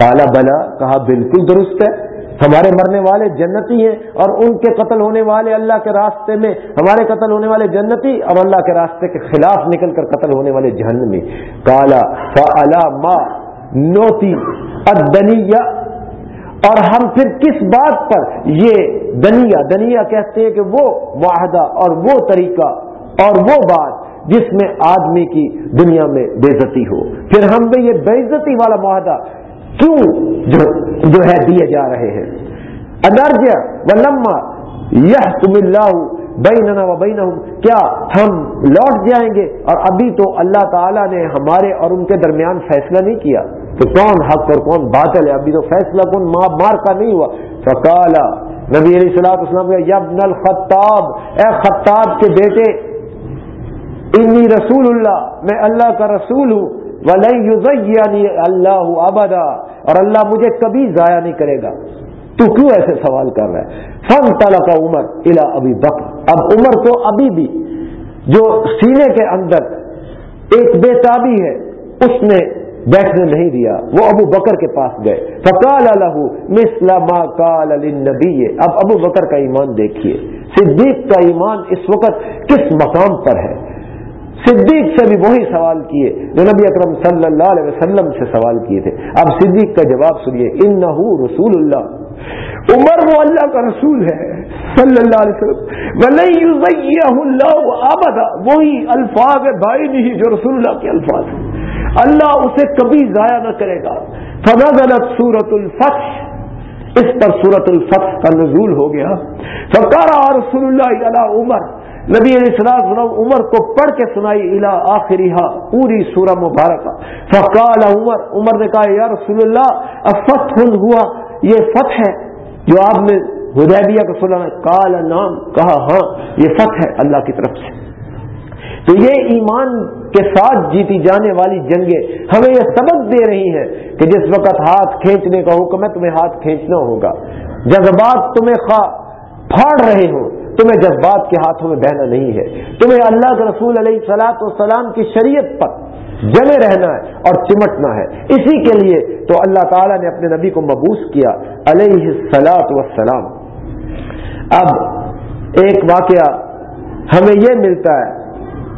Speaker 2: کالا بلا کہا، بالکل درست ہے۔ ہمارے مرنے والے جنتی ہیں اور ان کے قتل ہونے والے اللہ کے راستے میں، ہمارے قتل ہونے والے جنتی اور اللہ کے راستے کے خلاف نکل کر قتل ہونے والے جہنمی۔ کالا فعلا ما نوتی ادنیا اور ہم پھر کس بات پر یہ دنیا دنیا کہتے ہیں کہ وہ معاہدہ اور وہ طریقہ اور وہ بات جس میں آدمی کی دنیا میں بےزتی ہو۔ پھر ہم میں یہ بےزتی والا معاہدہ کیوں جو جو ہے دیے جا رہے ہیں؟ ادرجہ و لما یہ تم اللہ بیننا و بین کیا ہم لوٹ جائیں گے؟ اور ابھی تو اللہ تعالیٰ نے ہمارے اور ان کے درمیان فیصلہ نہیں کیا۔ کہ کون حق اور کون باطل ہے؟ ابھی تو فیصلہ کون ماں مار کا نہیں ہوا۔ فقالا نبی علیہ السلام اسلام یبن الخطاب، اے خطاب کے بیٹے، انی رسول اللہ، میں اللہ کا رسول ہوں ولی اللہ ابدا، اور اللہ مجھے کبھی ضائع نہیں کرے گا۔ تو کیوں ایسے سوال کر رہا ہے؟ فن تالا کا عمر الا ابھی بکر۔ اب عمر کو ابھی بھی، جو سینے کے اندر ایک بےتابی ہے، اس نے بیٹھنے نہیں دیا۔ وہ ابو بکر کے پاس گئے۔ فکال ما کال علی اب ابو بکر کا ایمان دیکھیے۔ صدیق کا ایمان اس وقت کس مقام پر ہے؟ صدیق سے بھی وہی سوال کیے۔ جو نبی اکرم صلی اللہ علیہ وسلم سے سوال کیے تھے۔ اب صدیق کا جواب سنیے۔ ان رسول اللہ۔ عمر وہ اللہ کا رسول ہے صلی اللہ علیہ وسلم۔ اللہ وہی الفاظ ہے، بھائی نہیں، جو رسول اللہ کے الفاظ ہیں۔ اللہ اسے کبھی ضائع نہ کرے گا۔ غلط سورت الفتح۔ اس پر سورت الفتح کا نزول ہو گیا۔ فکارا رسول اللہ علیہ عمر۔ نبی علیہ السلام عمر کو پڑھ کے سنائی الا آخری پوری سورہ مبارکہ۔ فقال عمر۔ عمر نے کہا، یا رسول اللہ فتح ہوا۔ یہ فتح ہے جو آپ نے ہدیبیہ کا سنا۔ کال نام کہا ہاں یہ فتح ہے اللہ کی طرف سے۔ تو یہ ایمان کے ساتھ جیتی جانے والی جنگیں ہمیں یہ سبق دے رہی ہیں کہ جس وقت ہاتھ کھینچنے کا حکم ہے، تمہیں ہاتھ کھینچنا ہوگا۔ جذبات تمہیں خواہ پھاڑ رہے ہو تمہیں جذبات کے ہاتھوں میں بہنا نہیں ہے۔ تمہیں اللہ کے رسول علیہ سلاط والسلام کی شریعت پر جمے رہنا ہے اور چمٹنا ہے۔ اسی کے لیے تو اللہ تعالیٰ نے اپنے نبی کو مبوس کیا، علیہ سلاط وسلام اب ایک واقعہ ہمیں یہ ملتا ہے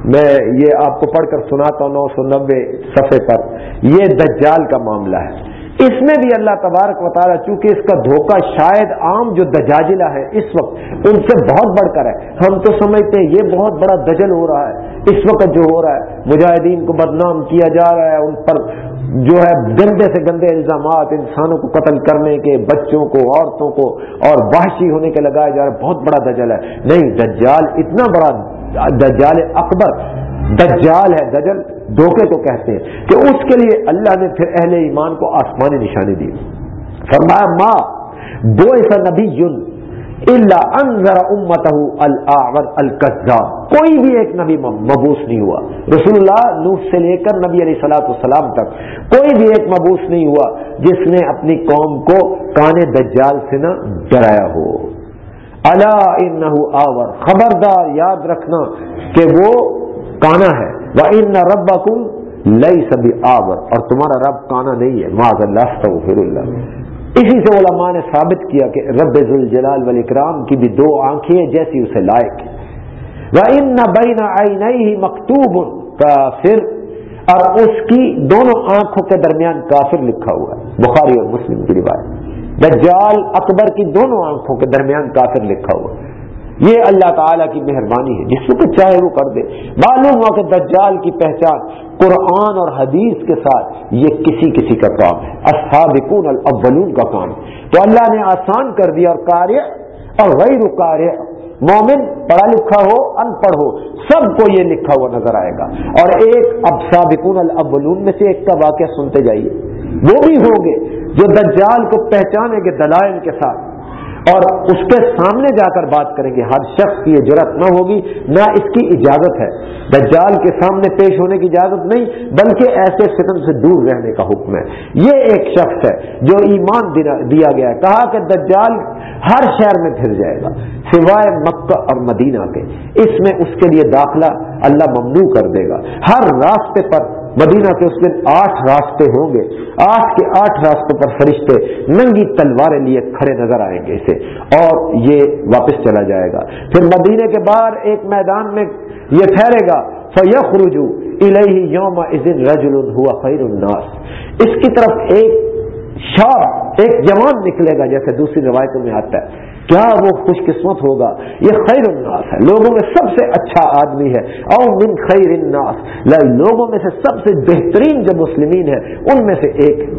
Speaker 2: میں یہ آپ کو پڑھ کر سناتا ہوں نو سو نبے صفحے پر. یہ دجال کا معاملہ ہے. اس میں بھی اللہ تبارک و تعالیٰ چونکہ اس کا دھوکہ شاید عام جو دجاجلہ ہے اس وقت، ان سے بہت بڑھ کر ہے۔ ہم تو سمجھتے ہیں یہ بہت بڑا دجل ہو رہا ہے۔ اس وقت جو ہو رہا ہے، مجاہدین کو بدنام کیا جا رہا ہے، ان پر جو ہے گندے سے گندے الزامات انسانوں کو قتل کرنے کے، بچوں کو، عورتوں کو اور وحشی ہونے کے لگائے جا رہے، بہت بڑا دجل ہے۔ نہیں، دجال، اتنا بڑا دجال اکبر دجال ہے، دجل دھوکے کو کہتے ہیں کہ اس کے لیے اللہ نے پھر اہل ایمان کو آسمانی نشانی دی۔ فرمایا ماں بو ایسا نبی یون اللہ انضر امت القزاب کوئی بھی ایک نبی مبوس نہیں ہوا۔ رسول اللہ نوح سے لے کر نبی علیہ سلاۃ السلام تک کوئی بھی ایک مبوس نہیں ہوا جس نے اپنی قوم کو کانے دجال سے نہ ڈرایا ہو۔ اللہ ان آور۔ خبردار، یاد رکھنا کہ وہ کانا ہے۔ وہ ان رب لئی سبھی آور اور تمہارا رب کانا نہیں ہے۔ معذ اللہ اللہ اسی سے علماء نے ثابت کیا کہ رب ذوالجلال والاکرام کی بھی دو آنکھیں جیسی اسے لائق وہ ان نہ بین آئی نئی مکتوب کافر اور اس کی دونوں آنکھوں کے درمیان کافر لکھا ہوا ہے۔ بخاری اور مسلم کی روایت۔ دجال اکبر کی دونوں آنکھوں کے درمیان کافر لکھا ہوا ہے۔ یہ اللہ تعالیٰ کی مہربانی ہے۔ جس کو چاہے وہ کر دے۔ معلوم ہوا کہ دجال کی پہچان قرآن اور حدیث کے ساتھ یہ کسی کسی کا کام ہے۔ اصحابکون الاولون کا کام تو اللہ نے آسان کر دیا اور کاریہ اور غیر کاریہ مومن پڑھا لکھا ہو، ان پڑھ ہو، سب کو یہ لکھا ہوا نظر آئے گا۔ اور ایک اب سابقون الاولون میں سے ایک کا واقعہ سنتے جائیے۔ وہ بھی ہوں گے جو دجال کو پہچانیں گے دلائل کے ساتھ اور اس کے سامنے جا کر بات کریں گے۔ ہر شخص کی یہ ضرورت نہ ہوگی، نہ اس کی اجازت ہے۔ دجال کے سامنے پیش ہونے کی اجازت نہیں، بلکہ ایسے فتن سے دور رہنے کا حکم ہے۔ یہ ایک شخص ہے جو ایمان دیا گیا ہے۔ کہا کہ دجال ہر شہر میں پھر جائے گا، سوائے مکہ اور مدینہ کے۔ اس میں اس کے لیے داخلہ اللہ ممنوع کر دے گا۔ ہر راستے پر مدینہ کے اس دن آٹھ راستے ہوں گے۔ آٹھ کے آٹھ راستوں پر فرشتے ننگی تلواریں لیے کھڑے نظر آئیں گے اسے اور یہ واپس چلا جائے گا۔ پھر مدینے کے باہر ایک میدان میں یہ ٹھہرے گا۔ فیخ رجو یوم رجل ہوا خیر الناس۔ اس کی طرف ایک شاپ ایک جوان نکلے گا جیسے دوسری روایتوں میں آتا ہے۔ کیا وہ خوش قسمت ہوگا؟ یہ خیر الناس ہے، لوگوں میں سب سے اچھا آدمی ہے۔ او من خیر الناس لوگوں میں سے سب سے بہترین جو مسلمین ہے ان میں سے ایک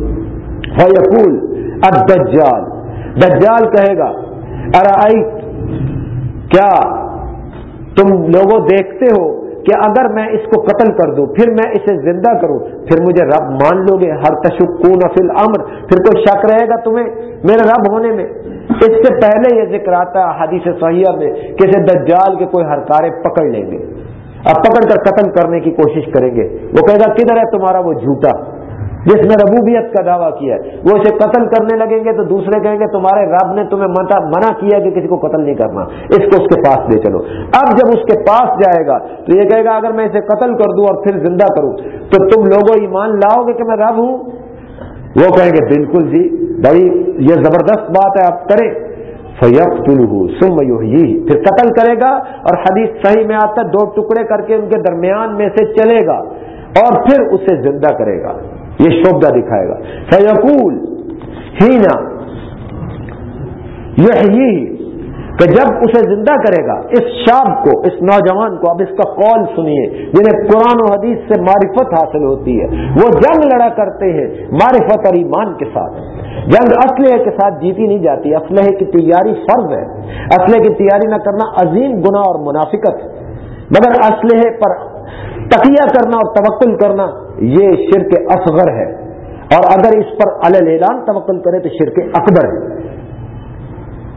Speaker 2: فیقول الدجال، دجال کہے گا ارائ کیا تم لوگوں دیکھتے ہو کہ اگر میں اس کو قتل کر دوں، پھر میں اسے زندہ کروں؟ پھر مجھے رب مان لو گے، ہر تشکون فل امر پھر کوئی شک رہے گا تمہیں؟ میرے رب ہونے میں۔ اس سے پہلے یہ ذکر آتا ہے حدیث صحیحہ میں کہ اسے دجال کے کوئی ہرکارے پکڑ لیں گے۔ اب پکڑ کر قتل کرنے کی کوشش کریں گے۔ وہ کہے گا، کدھر ہے تمہارا وہ جھوٹا؟ جس نے ربوبیت کا دعویٰ کیا ہے۔ وہ اسے قتل کرنے لگیں گے تو دوسرے کہیں گے، تمہارے رب نے تمہیں منع کیا کہ کسی کو قتل نہیں کرنا۔ اس کو اس کے پاس لے چلو۔ اب جب اس کے پاس جائے گا تو یہ کہے گا، اگر میں اسے قتل کر دوں اور پھر زندہ کروں، تو تم لوگوں ایمان لاؤ گے کہ میں رب ہوں؟ وہ کہیں گے، بالکل جی بھائی یہ زبردست بات ہے، آپ کریں۔ فیق تلو سم پھر قتل کرے گا اور حدیث صحیح میں آتا ہے، دو ٹکڑے کر کے ان کے درمیان میں سے چلے گا اور پھر اسے زندہ کرے گا۔ یہ شوبدہ دکھائے گا۔ فیقول ہی نا یہ کہ جب اسے زندہ کرے گا، اس شاب کو، اس نوجوان کو، اب اس کا قول سنیے، جنہیں قرآن و حدیث سے معرفت حاصل ہوتی ہے، وہ جنگ لڑا کرتے ہیں معرفت اور ایمان کے ساتھ۔ جنگ اسلحے کے ساتھ جیتی نہیں جاتی، اسلحے کی تیاری فرض ہے۔ اسلحے کی تیاری نہ کرنا عظیم گناہ اور منافقت مگر اسلحے پر تقیہ کرنا اور توکل کرنا، یہ شرک اصغر ہے۔ اور اگر اس پر اعلان توکل کرے تو شرک اکبر ہے۔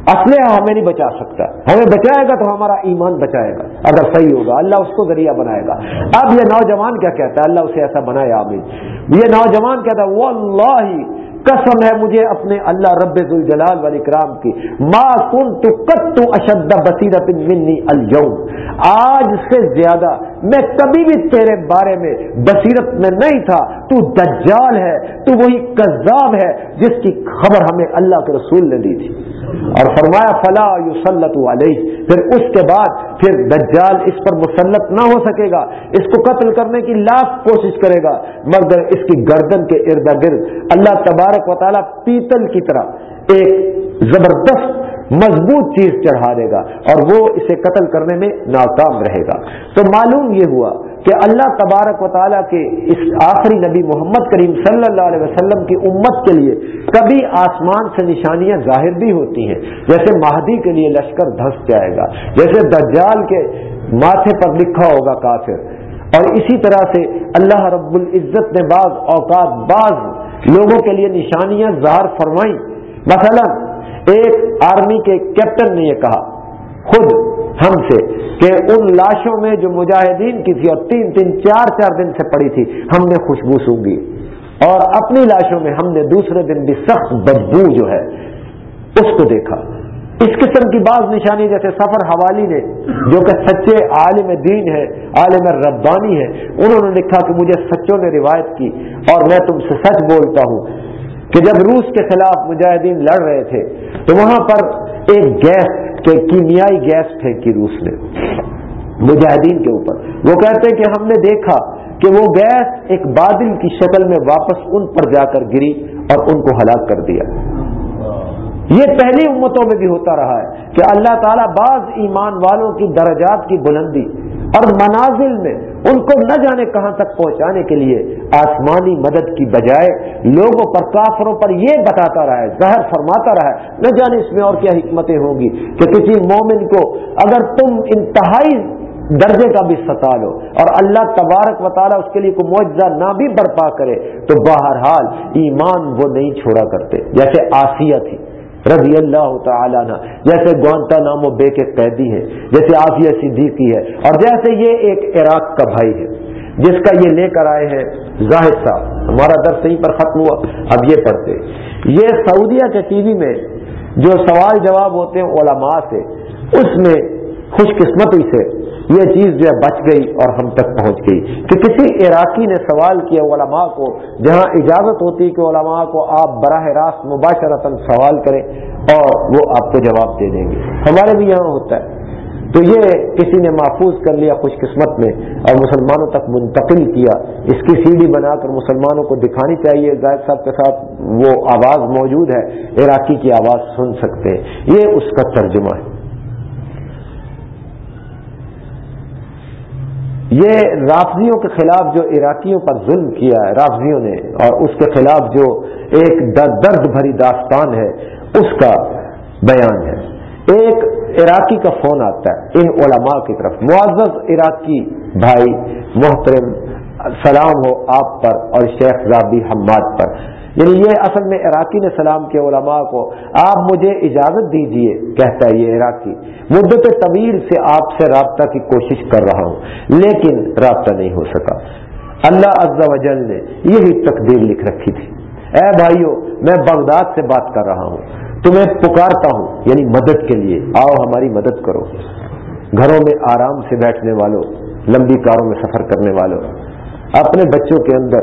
Speaker 2: اسلحہ ہمیں نہیں بچا سکتا۔ ہمیں بچائے گا تو ہمارا ایمان بچائے گا۔ اگر صحیح ہوگا، اللہ اس کو ذریعہ بنائے گا۔ اب یہ نوجوان کیا کہتا ہے؟ اللہ اسے ایسا بنائے، آمین۔ یہ نوجوان کہتا ہے وہ اللہ قسم ہے مجھے اپنے اللہ رب الجلال والی کرام کی۔ ما کن تو کت اشد بصیرت منی الجوم آج سے زیادہ میں کبھی بھی تیرے بارے میں بصیرت میں نہیں تھا۔ تو دجال ہے، تو وہی کذاب ہے جس کی خبر ہمیں اللہ کے رسول نے دی تھی۔ اور فرمایا، فلا یوسلط علیہ۔ پھر اس کے بعد پھر دجال اس پر مسلط نہ ہو سکے گا۔ اس کو قتل کرنے کی لاکھ کوشش کرے گا۔ مگر اس کی گردن کے ارد گرد اللہ تبارک و تعالیٰ پیتل کی طرح ایک زبردست مضبوط چیز چڑھا دے گا اور وہ اسے قتل کرنے میں ناکام رہے گا۔ تو معلوم یہ ہوا کہ اللہ تبارک و تعالیٰ کے اس آخری نبی محمد کریم صلی اللہ علیہ وسلم کی امت کے لیے کبھی آسمان سے نشانیاں ظاہر بھی ہوتی ہیں۔ جیسے مہدی کے لیے لشکر دھس جائے گا، جیسے دجال کے ماتھے پر لکھا ہوگا کافر۔ اور اسی طرح سے اللہ رب العزت نے بعض اوقات بعض لوگوں کے لیے نشانیاں ظاہر فرمائیں۔ مثلا ایک آرمی کے کیپٹن نے یہ کہا، خود ہم سے کہ ان لاشوں میں جو مجاہدین کی تھی اور تین تین چار چار دن سے پڑی تھی، ہم نے خوشبو سونگی۔ اور اپنی لاشوں میں ہم نے دوسرے دن بھی سخت بدبو جو ہے، اس کو دیکھا۔ اس قسم کی بعض نشانی، جیسے سفر حوالی نے، جو کہ سچے عالم دین ہے، عالم ربانی ہے، انہوں نے لکھا کہ مجھے سچوں نے روایت کی، اور میں تم سے سچ بولتا ہوں۔ کہ جب روس کے خلاف مجاہدین لڑ رہے تھے تو وہاں پر ایک گیس کہ کیمیائی گیس پھینکی روس نے مجاہدین کے اوپر۔ وہ کہتے ہیں کہ ہم نے دیکھا کہ وہ گیس ایک بادل کی شکل میں واپس ان پر جا کر گری اور ان کو ہلاک کر دیا۔ یہ پہلی امتوں میں بھی ہوتا رہا ہے کہ اللہ تعالیٰ بعض ایمان والوں کی درجات کی بلندی اور منازل میں ان کو نہ جانے کہاں تک پہنچانے کے لیے آسمانی مدد کی بجائے لوگوں پر کافروں پر یہ بتاتا رہا ہے، زہر فرماتا رہا ہے، نہ جانے اس میں اور کیا حکمتیں ہوں گی کہ کسی مومن کو اگر تم انتہائی درجے کا بھی ستا لو اور اللہ تبارک و تعالیٰ اس کے لیے کوئی معجزہ نہ بھی برپا کرے، تو بہرحال ایمان وہ نہیں چھوڑا کرتے، جیسے آسیہ تھی۔ رضی اللہ تعالیٰ نا جیسے گوانتا نامو بے کے قیدی ہے جیسے آفیہ صدیقی ہے اور جیسے یہ ایک عراق کا بھائی ہے، جس کا یہ لے کر آئے ہیں زاہد صاحب۔ ہمارا درس صحیح پر ختم ہوا، اب یہ پڑھتے یہ سعودیہ کے ٹی وی میں جو سوال جواب ہوتے ہیں علماء سے، اس میں خوش قسمتی سے یہ چیز جو ہے بچ گئی اور ہم تک پہنچ گئی کہ کسی عراقی نے سوال کیا علماء کو، جہاں اجازت ہوتی کہ علماء کو آپ براہ راست مباشرت سوال کریں اور وہ آپ کو جواب دے دیں گے۔ ہمارے بھی یہاں ہوتا ہے۔ تو یہ کسی نے محفوظ کر لیا خوش قسمت میں اور مسلمانوں تک منتقل کیا۔ اس کی سی ڈی بنا کر مسلمانوں کو دکھانی چاہیے۔ زائد صاحب کے ساتھ وہ آواز موجود ہے، عراقی کی آواز سن سکتے ہیں۔ یہ اس کا ترجمہ ہے۔ یہ رافضیوں کے خلاف جو عراقیوں پر ظلم کیا ہے، رافضیوں نے، اور اس کے خلاف جو ایک درد بھری داستان ہے، اس کا بیان ہے۔ ایک عراقی کا فون آتا ہے، ان علماء کی طرف۔ معزز عراقی بھائی، محترم، سلام ہو آپ پر اور شیخ زابی حماد پر۔ یعنی یہ اصل میں عراقی نے سلام کیا علماء کو، آپ مجھے اجازت دیجیے، کہتا ہے یہ عراقی، مدت طویل سے آپ سے رابطہ کی کوشش کر رہا ہوں، لیکن رابطہ نہیں ہو سکا۔ اللہ عز و جل نے یہی تقدیر لکھ رکھی تھی۔ اے بھائیو، میں بغداد سے بات کر رہا ہوں، تمہیں پکارتا ہوں یعنی مدد کے لیے۔ آؤ ہماری مدد کرو۔ گھروں میں آرام سے بیٹھنے والوں لمبی کاروں میں سفر کرنے والوں اپنے بچوں کے اندر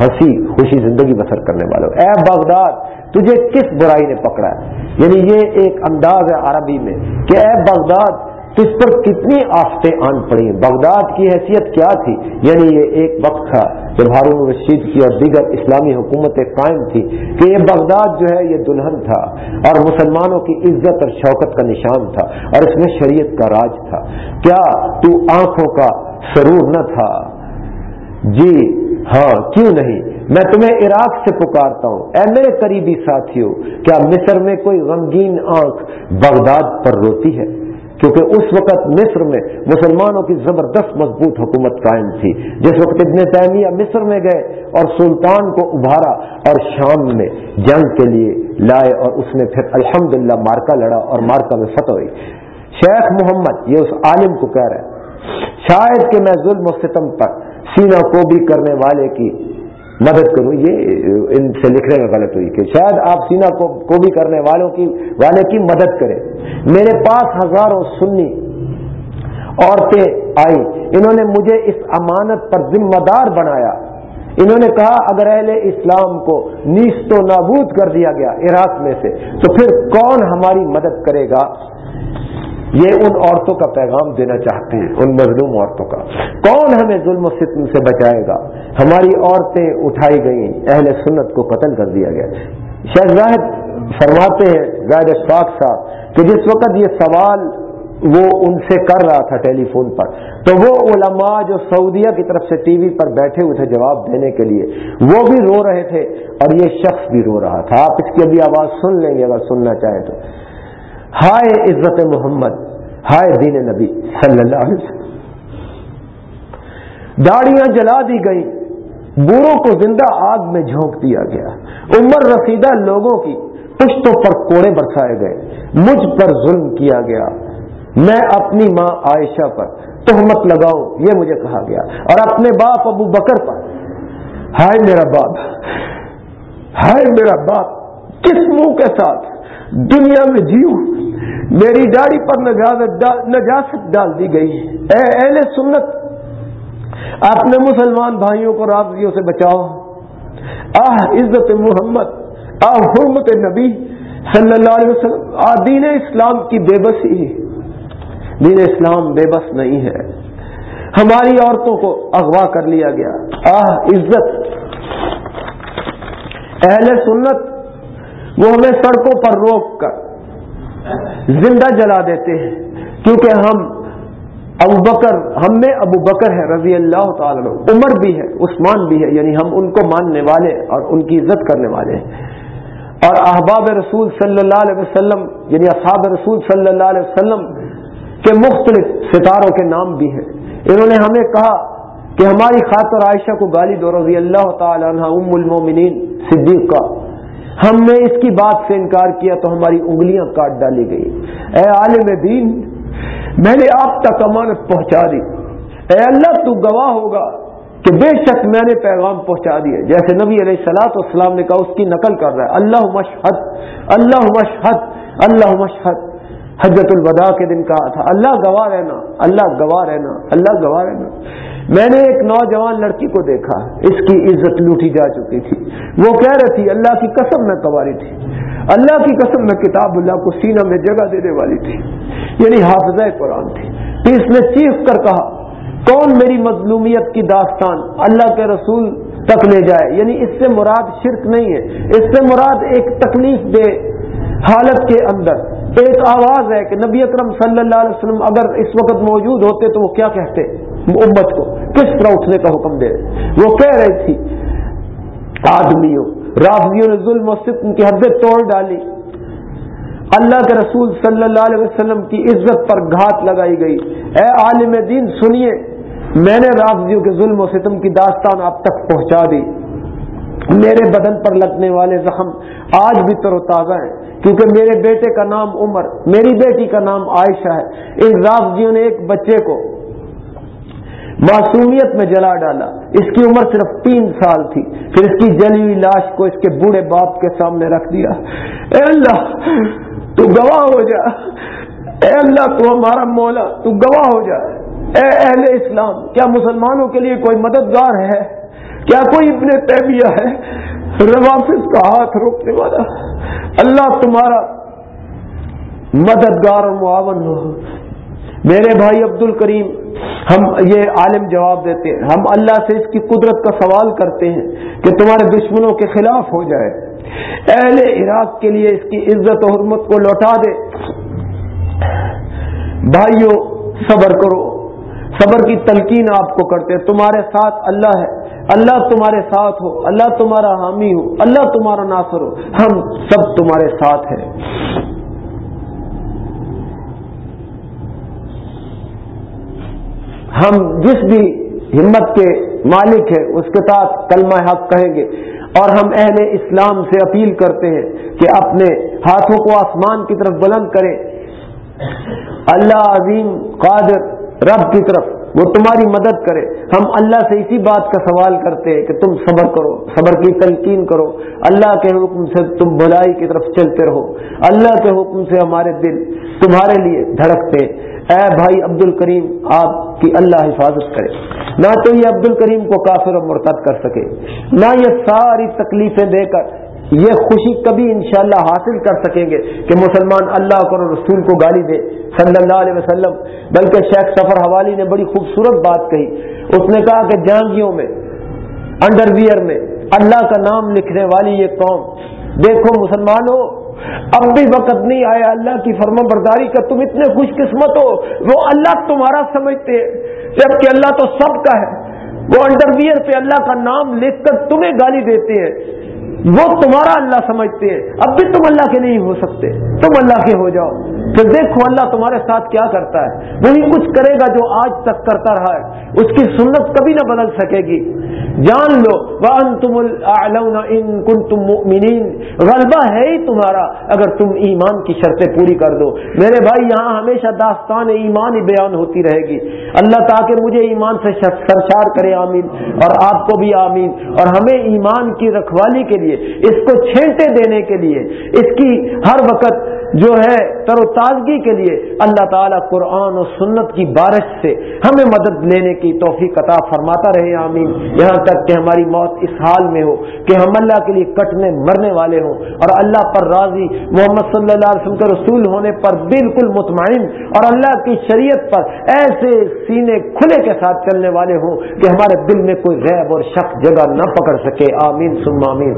Speaker 2: ہنسی، خوشی، زندگی بسر کرنے والوں اے بغداد، تجھے کس برائی نے پکڑا؟ ہے یعنی یہ ایک انداز ہے عربی میں کہ اے بغداد، تجھ پر کتنی آفتیں آن پڑی ہیں؟ بغداد کی حیثیت کیا تھی؟ یعنی یہ ایک وقت تھا جب ہارون رشید کی اور دیگر اسلامی حکومتیں قائم تھی کہ یہ بغداد جو ہے یہ دلہن تھا اور مسلمانوں کی عزت اور شوکت کا نشان تھا اور اس میں شریعت کا راج تھا۔ کیا تو آنکھوں کا سرور نہ تھا؟ جی ہاں کیوں نہیں؟ میں تمہیں عراق سے پکارتا ہوں۔ اے میرے قریبی ساتھیوں کیا مصر میں کوئی غمگین آنکھ بغداد پر روتی ہے؟ کیونکہ اس وقت مصر میں مسلمانوں کی زبردست مضبوط حکومت قائم تھی۔ جس وقت ابن تعمیہ مصر میں گئے اور سلطان کو ابھارا اور شام میں جنگ کے لیے لائے اور اس نے پھر الحمدللہ مارکا لڑا اور مارکا میں فتح ہوئی۔ شیخ محمد، یہ اس عالم کو کہہ رہے ہیں، شاید کہ میں ظلم و ستم پر سینا کو بھی کرنے والے کی مدد کروں۔ یہ ان سے لکھنے میں غلط ہوئی کہ شاید آپ سینا کو بھی کرنے والوں کی والے کی مدد کریں۔ میرے پاس ہزاروں سنی عورتیں آئی انہوں نے مجھے اس امانت پر ذمہ دار بنایا۔ انہوں نے کہا، اگر اہل اسلام کو نیست و نابود کر دیا گیا عراق میں سے، تو پھر کون ہماری مدد کرے گا؟ یہ ان عورتوں کا پیغام دینا چاہتے ہیں، ان مظلوم عورتوں کا۔ کون ہمیں ظلم و ستم سے بچائے گا؟ ہماری عورتیں اٹھائی گئیں، اہل سنت کو قتل کر دیا گیا۔ شیخ زاہد فرماتے ہیں، زاہد اشفاق صاحب، کہ جس وقت یہ سوال وہ ان سے کر رہا تھا ٹیلی فون پر، تو وہ علماء جو سعودیہ کی طرف سے ٹی وی پر بیٹھے ہوئے تھے جواب دینے کے لیے، وہ بھی رو رہے تھے اور یہ شخص بھی رو رہا تھا۔ آپ اس کی ابھی آواز سن لیں گے اگر سننا چاہیں تو۔ ہائے عزت محمد، ہائے دین نبی صلی اللہ علیہ وسلم۔ داڑیاں جلا دی گئی بوروں کو زندہ آگ میں جھونک دیا گیا۔ عمر رسیدہ لوگوں کی پشتوں پر کوڑے برسائے گئے۔ مجھ پر ظلم کیا گیا۔ میں اپنی ماں عائشہ پر تہمت لگاؤں، یہ مجھے کہا گیا۔ اور اپنے باپ ابو بکر پر، ہائے میرا باپ، ہائے میرا باپ، کس منہ کے ساتھ دنیا میں جیو میری داڑھی پر نجاست ڈال دی گئی اے اہل سنت اپنے مسلمان بھائیوں کو رابطیوں سے بچاؤ۔ آہ، عزت محمد، آہ، حرمت نبی صلی اللہ علیہ وسلم آ دین اسلام کی بے بسی۔ دین اسلام بے بس نہیں ہے۔ ہماری عورتوں کو اغوا کر لیا گیا۔ آہ، عزت۔ اہل سنت، وہ ہمیں سڑکوں پر روک کر زندہ جلا دیتے ہیں۔ کیونکہ ہم ابو بکر، ہم میں ابو بکر ہے رضی اللہ تعالی عمر بھی ہے، عثمان بھی ہے یعنی ہم ان کو ماننے والے اور ان کی عزت کرنے والے ہیں۔ اور احباب رسول صلی اللہ علیہ وسلم یعنی اصحاب رسول صلی اللہ علیہ وسلم کے مختلف ستاروں کے نام بھی ہیں۔ انہوں نے ہمیں کہا کہ ہماری خاطر عائشہ کو گالی دو، رضی اللہ تعالی عنہ، ام المومنین، صدیق کا۔ ہم نے اس کی بات سے انکار کیا تو ہماری انگلیاں کاٹ ڈالی گئی۔ اے عالم دین، میں نے آپ تک امانت پہنچا دی۔ اے اللہ، تو گواہ ہوگا کہ بے شک میں نے پیغام پہنچا دیا جیسے نبی علیہ السلاۃ والسلام نے کہا، اس کی نقل کر رہا ہے۔ اللہ مشہد اللہ مشہد اللہ مشہد حجت الوداع کے دن کہا تھا، اللہ گواہ رہنا، اللہ گواہ رہنا، اللہ گواہ رہنا۔ میں نے ایک نوجوان لڑکی کو دیکھا، اس کی عزت لوٹی جا چکی تھی۔ وہ کہہ رہی تھی، اللہ کی قسم میں کواری تھی۔ اللہ کی قسم میں کتاب اللہ کو سینہ میں جگہ دینے والی تھی۔ یعنی حافظ قرآن تھی۔ پھر اس نے چیخ کر کہا، کون میری مظلومیت کی داستان؟ اللہ کے رسول تک لے جائے۔ یعنی اس سے مراد شرک نہیں ہے۔ اس سے مراد ایک تکلیف دے حالت کے اندر۔ ایک آواز ہے کہ نبی اکرم صلی اللہ علیہ وسلم اگر اس وقت موجود ہوتے تو وہ کیا کہتے؟ امت کو کس طرح اٹھنے کا حکم دے وہ کہہ رہی تھی، آدمیوں رافضیوں نے ظلم و ستم کی حدیں توڑ ڈالی۔ اللہ کے رسول صلی اللہ علیہ وسلم کی عزت پر گھات لگائی گئی۔ اے عالم دین، سنیے، میں نے رافضیوں کے ظلم و ستم کی داستان آپ تک پہنچا دی۔ میرے بدن پر لگنے والے زخم آج بھی تر و تازہ ہیں، کیونکہ میرے بیٹے کا نام عمر، میری بیٹی کا نام عائشہ ہے۔ ان رافضیوں نے ایک بچے کو معصومیت میں جلا ڈالا۔ اس کی عمر صرف تین سال تھی۔ پھر اس کی جلی ہوئی لاش کو اس کے بوڑھے باپ کے سامنے رکھ دیا۔ اے اللہ، تو گواہ ہو جا۔ اے اللہ، تو ہمارا مولا، تو گواہ ہو جا۔ اے اہل اسلام، کیا مسلمانوں کے لیے کوئی مددگار ہے؟ کیا کوئی ابن تیمیہ ہے؟ روافظ کا ہاتھ روکنے والا۔ اللہ تمہارا مددگار اور معاون ہو۔ میرے بھائی عبد الکریم ہم یہ عالم جواب دیتے ہیں۔ ہم اللہ سے اس کی قدرت کا سوال کرتے ہیں کہ تمہارے دشمنوں کے خلاف ہو جائے۔ اہل عراق کے لیے اس کی عزت و حرمت کو لوٹا دے۔ بھائیوں صبر کرو۔ صبر کی تلقین آپ کو کرتے تمہارے ساتھ اللہ ہے۔ اللہ تمہارے ساتھ ہو۔ اللہ تمہارا حامی ہو۔ اللہ تمہارا ناصر ہو۔ ہم سب تمہارے ساتھ ہیں۔ ہم جس بھی ہمت کے مالک ہیں، اس کے ساتھ کلمہ حق کہیں گے۔ اور ہم اہل اسلام سے اپیل کرتے ہیں کہ اپنے ہاتھوں کو آسمان کی طرف بلند کریں۔ اللہ عظیم قادر رب کی طرف۔ وہ تمہاری مدد کرے۔ ہم اللہ سے اسی بات کا سوال کرتے ہیں کہ تم صبر کرو، صبر کی تلقین کرو۔ اللہ کے حکم سے تم بھلائی کی طرف چلتے رہو۔ اللہ کے حکم سے ہمارے دل تمہارے لیے دھڑکتے اے بھائی عبد الکریم آپ کی اللہ حفاظت کرے۔ نہ تو یہ عبد الکریم کو کافر و مرتد کر سکے۔ نہ یہ ساری تکلیفیں دے کر یہ خوشی کبھی انشاءاللہ حاصل کر سکیں گے کہ مسلمان اللہ کو رسول کو گالی دے، صلی اللہ علیہ وسلم۔ بلکہ شیخ سفر حوالی نے بڑی خوبصورت بات کہی۔ اس نے کہا کہ جانگیوں میں، انڈر ویئر میں اللہ کا نام لکھنے والی یہ قوم، دیکھو مسلمانوں، اب بھی وقت نہیں آیا اللہ کی فرما برداری کا، تم اتنے خوش قسمت ہو۔ وہ اللہ تمہارا سمجھتے جبکہ اللہ تو سب کا ہے۔ وہ انڈر ویئر پہ اللہ کا نام لکھ کر تمہیں گالی دیتے ہیں۔ وہ تمہارا اللہ سمجھتے ہیں۔ اب بھی تم اللہ کے نہیں ہو سکتے۔ تم اللہ کے ہو جاؤ۔ پھر دیکھو اللہ تمہارے ساتھ کیا کرتا ہے۔ وہی کچھ کرے گا جو آج تک کرتا رہا ہے۔ اس کی سنت کبھی نہ بدل سکے گی۔ جان لو تم ان کن تم غلبہ ہے ہی تمہارا اگر تم ایمان کی شرطیں پوری کر دو۔ میرے بھائی، یہاں ہمیشہ داستان ایمان ہی بیان ہوتی رہے گی۔ اللہ تاکہ مجھے ایمان سے سرشار کرے، آمین۔ اور آپ کو بھی آمین۔ اور ہمیں ایمان کی رکھوالی کے لیے لیے اس کو چھینٹے دینے کے لیے، اس کی ہر وقت جو ہے تر و تازگی کے لیے اللہ تعالیٰ قرآن و سنت کی بارش سے ہمیں مدد لینے کی توفیق عطا فرماتا رہے، آمین۔ یہاں تک کہ ہماری موت اس حال میں ہو، کہ ہم اللہ کے لیے کٹنے مرنے والے ہوں۔ اور اللہ پر راضی، محمد صلی اللہ علیہ وسلم کے رسول ہونے پر بالکل مطمئن۔ اور اللہ کی شریعت پر ایسے سینے کھلے کے ساتھ چلنے والے ہوں کہ ہمارے دل میں کوئی غیب اور شک جگہ نہ پکڑ سکے۔ آمین سن آمین۔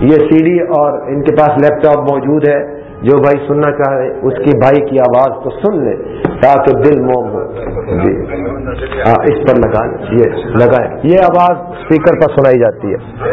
Speaker 2: یہ سی ڈی اور ان کے پاس لیپ ٹاپ موجود ہے۔ جو بھائی سننا چاہ رہے اس کی بھائی کی آواز تو سن لے، تاکہ دل موم ہو۔ جی۔ ہاں اس پر لگا یہ لگائیں۔ یہ آواز اسپیکر پر سنائی جاتی ہے۔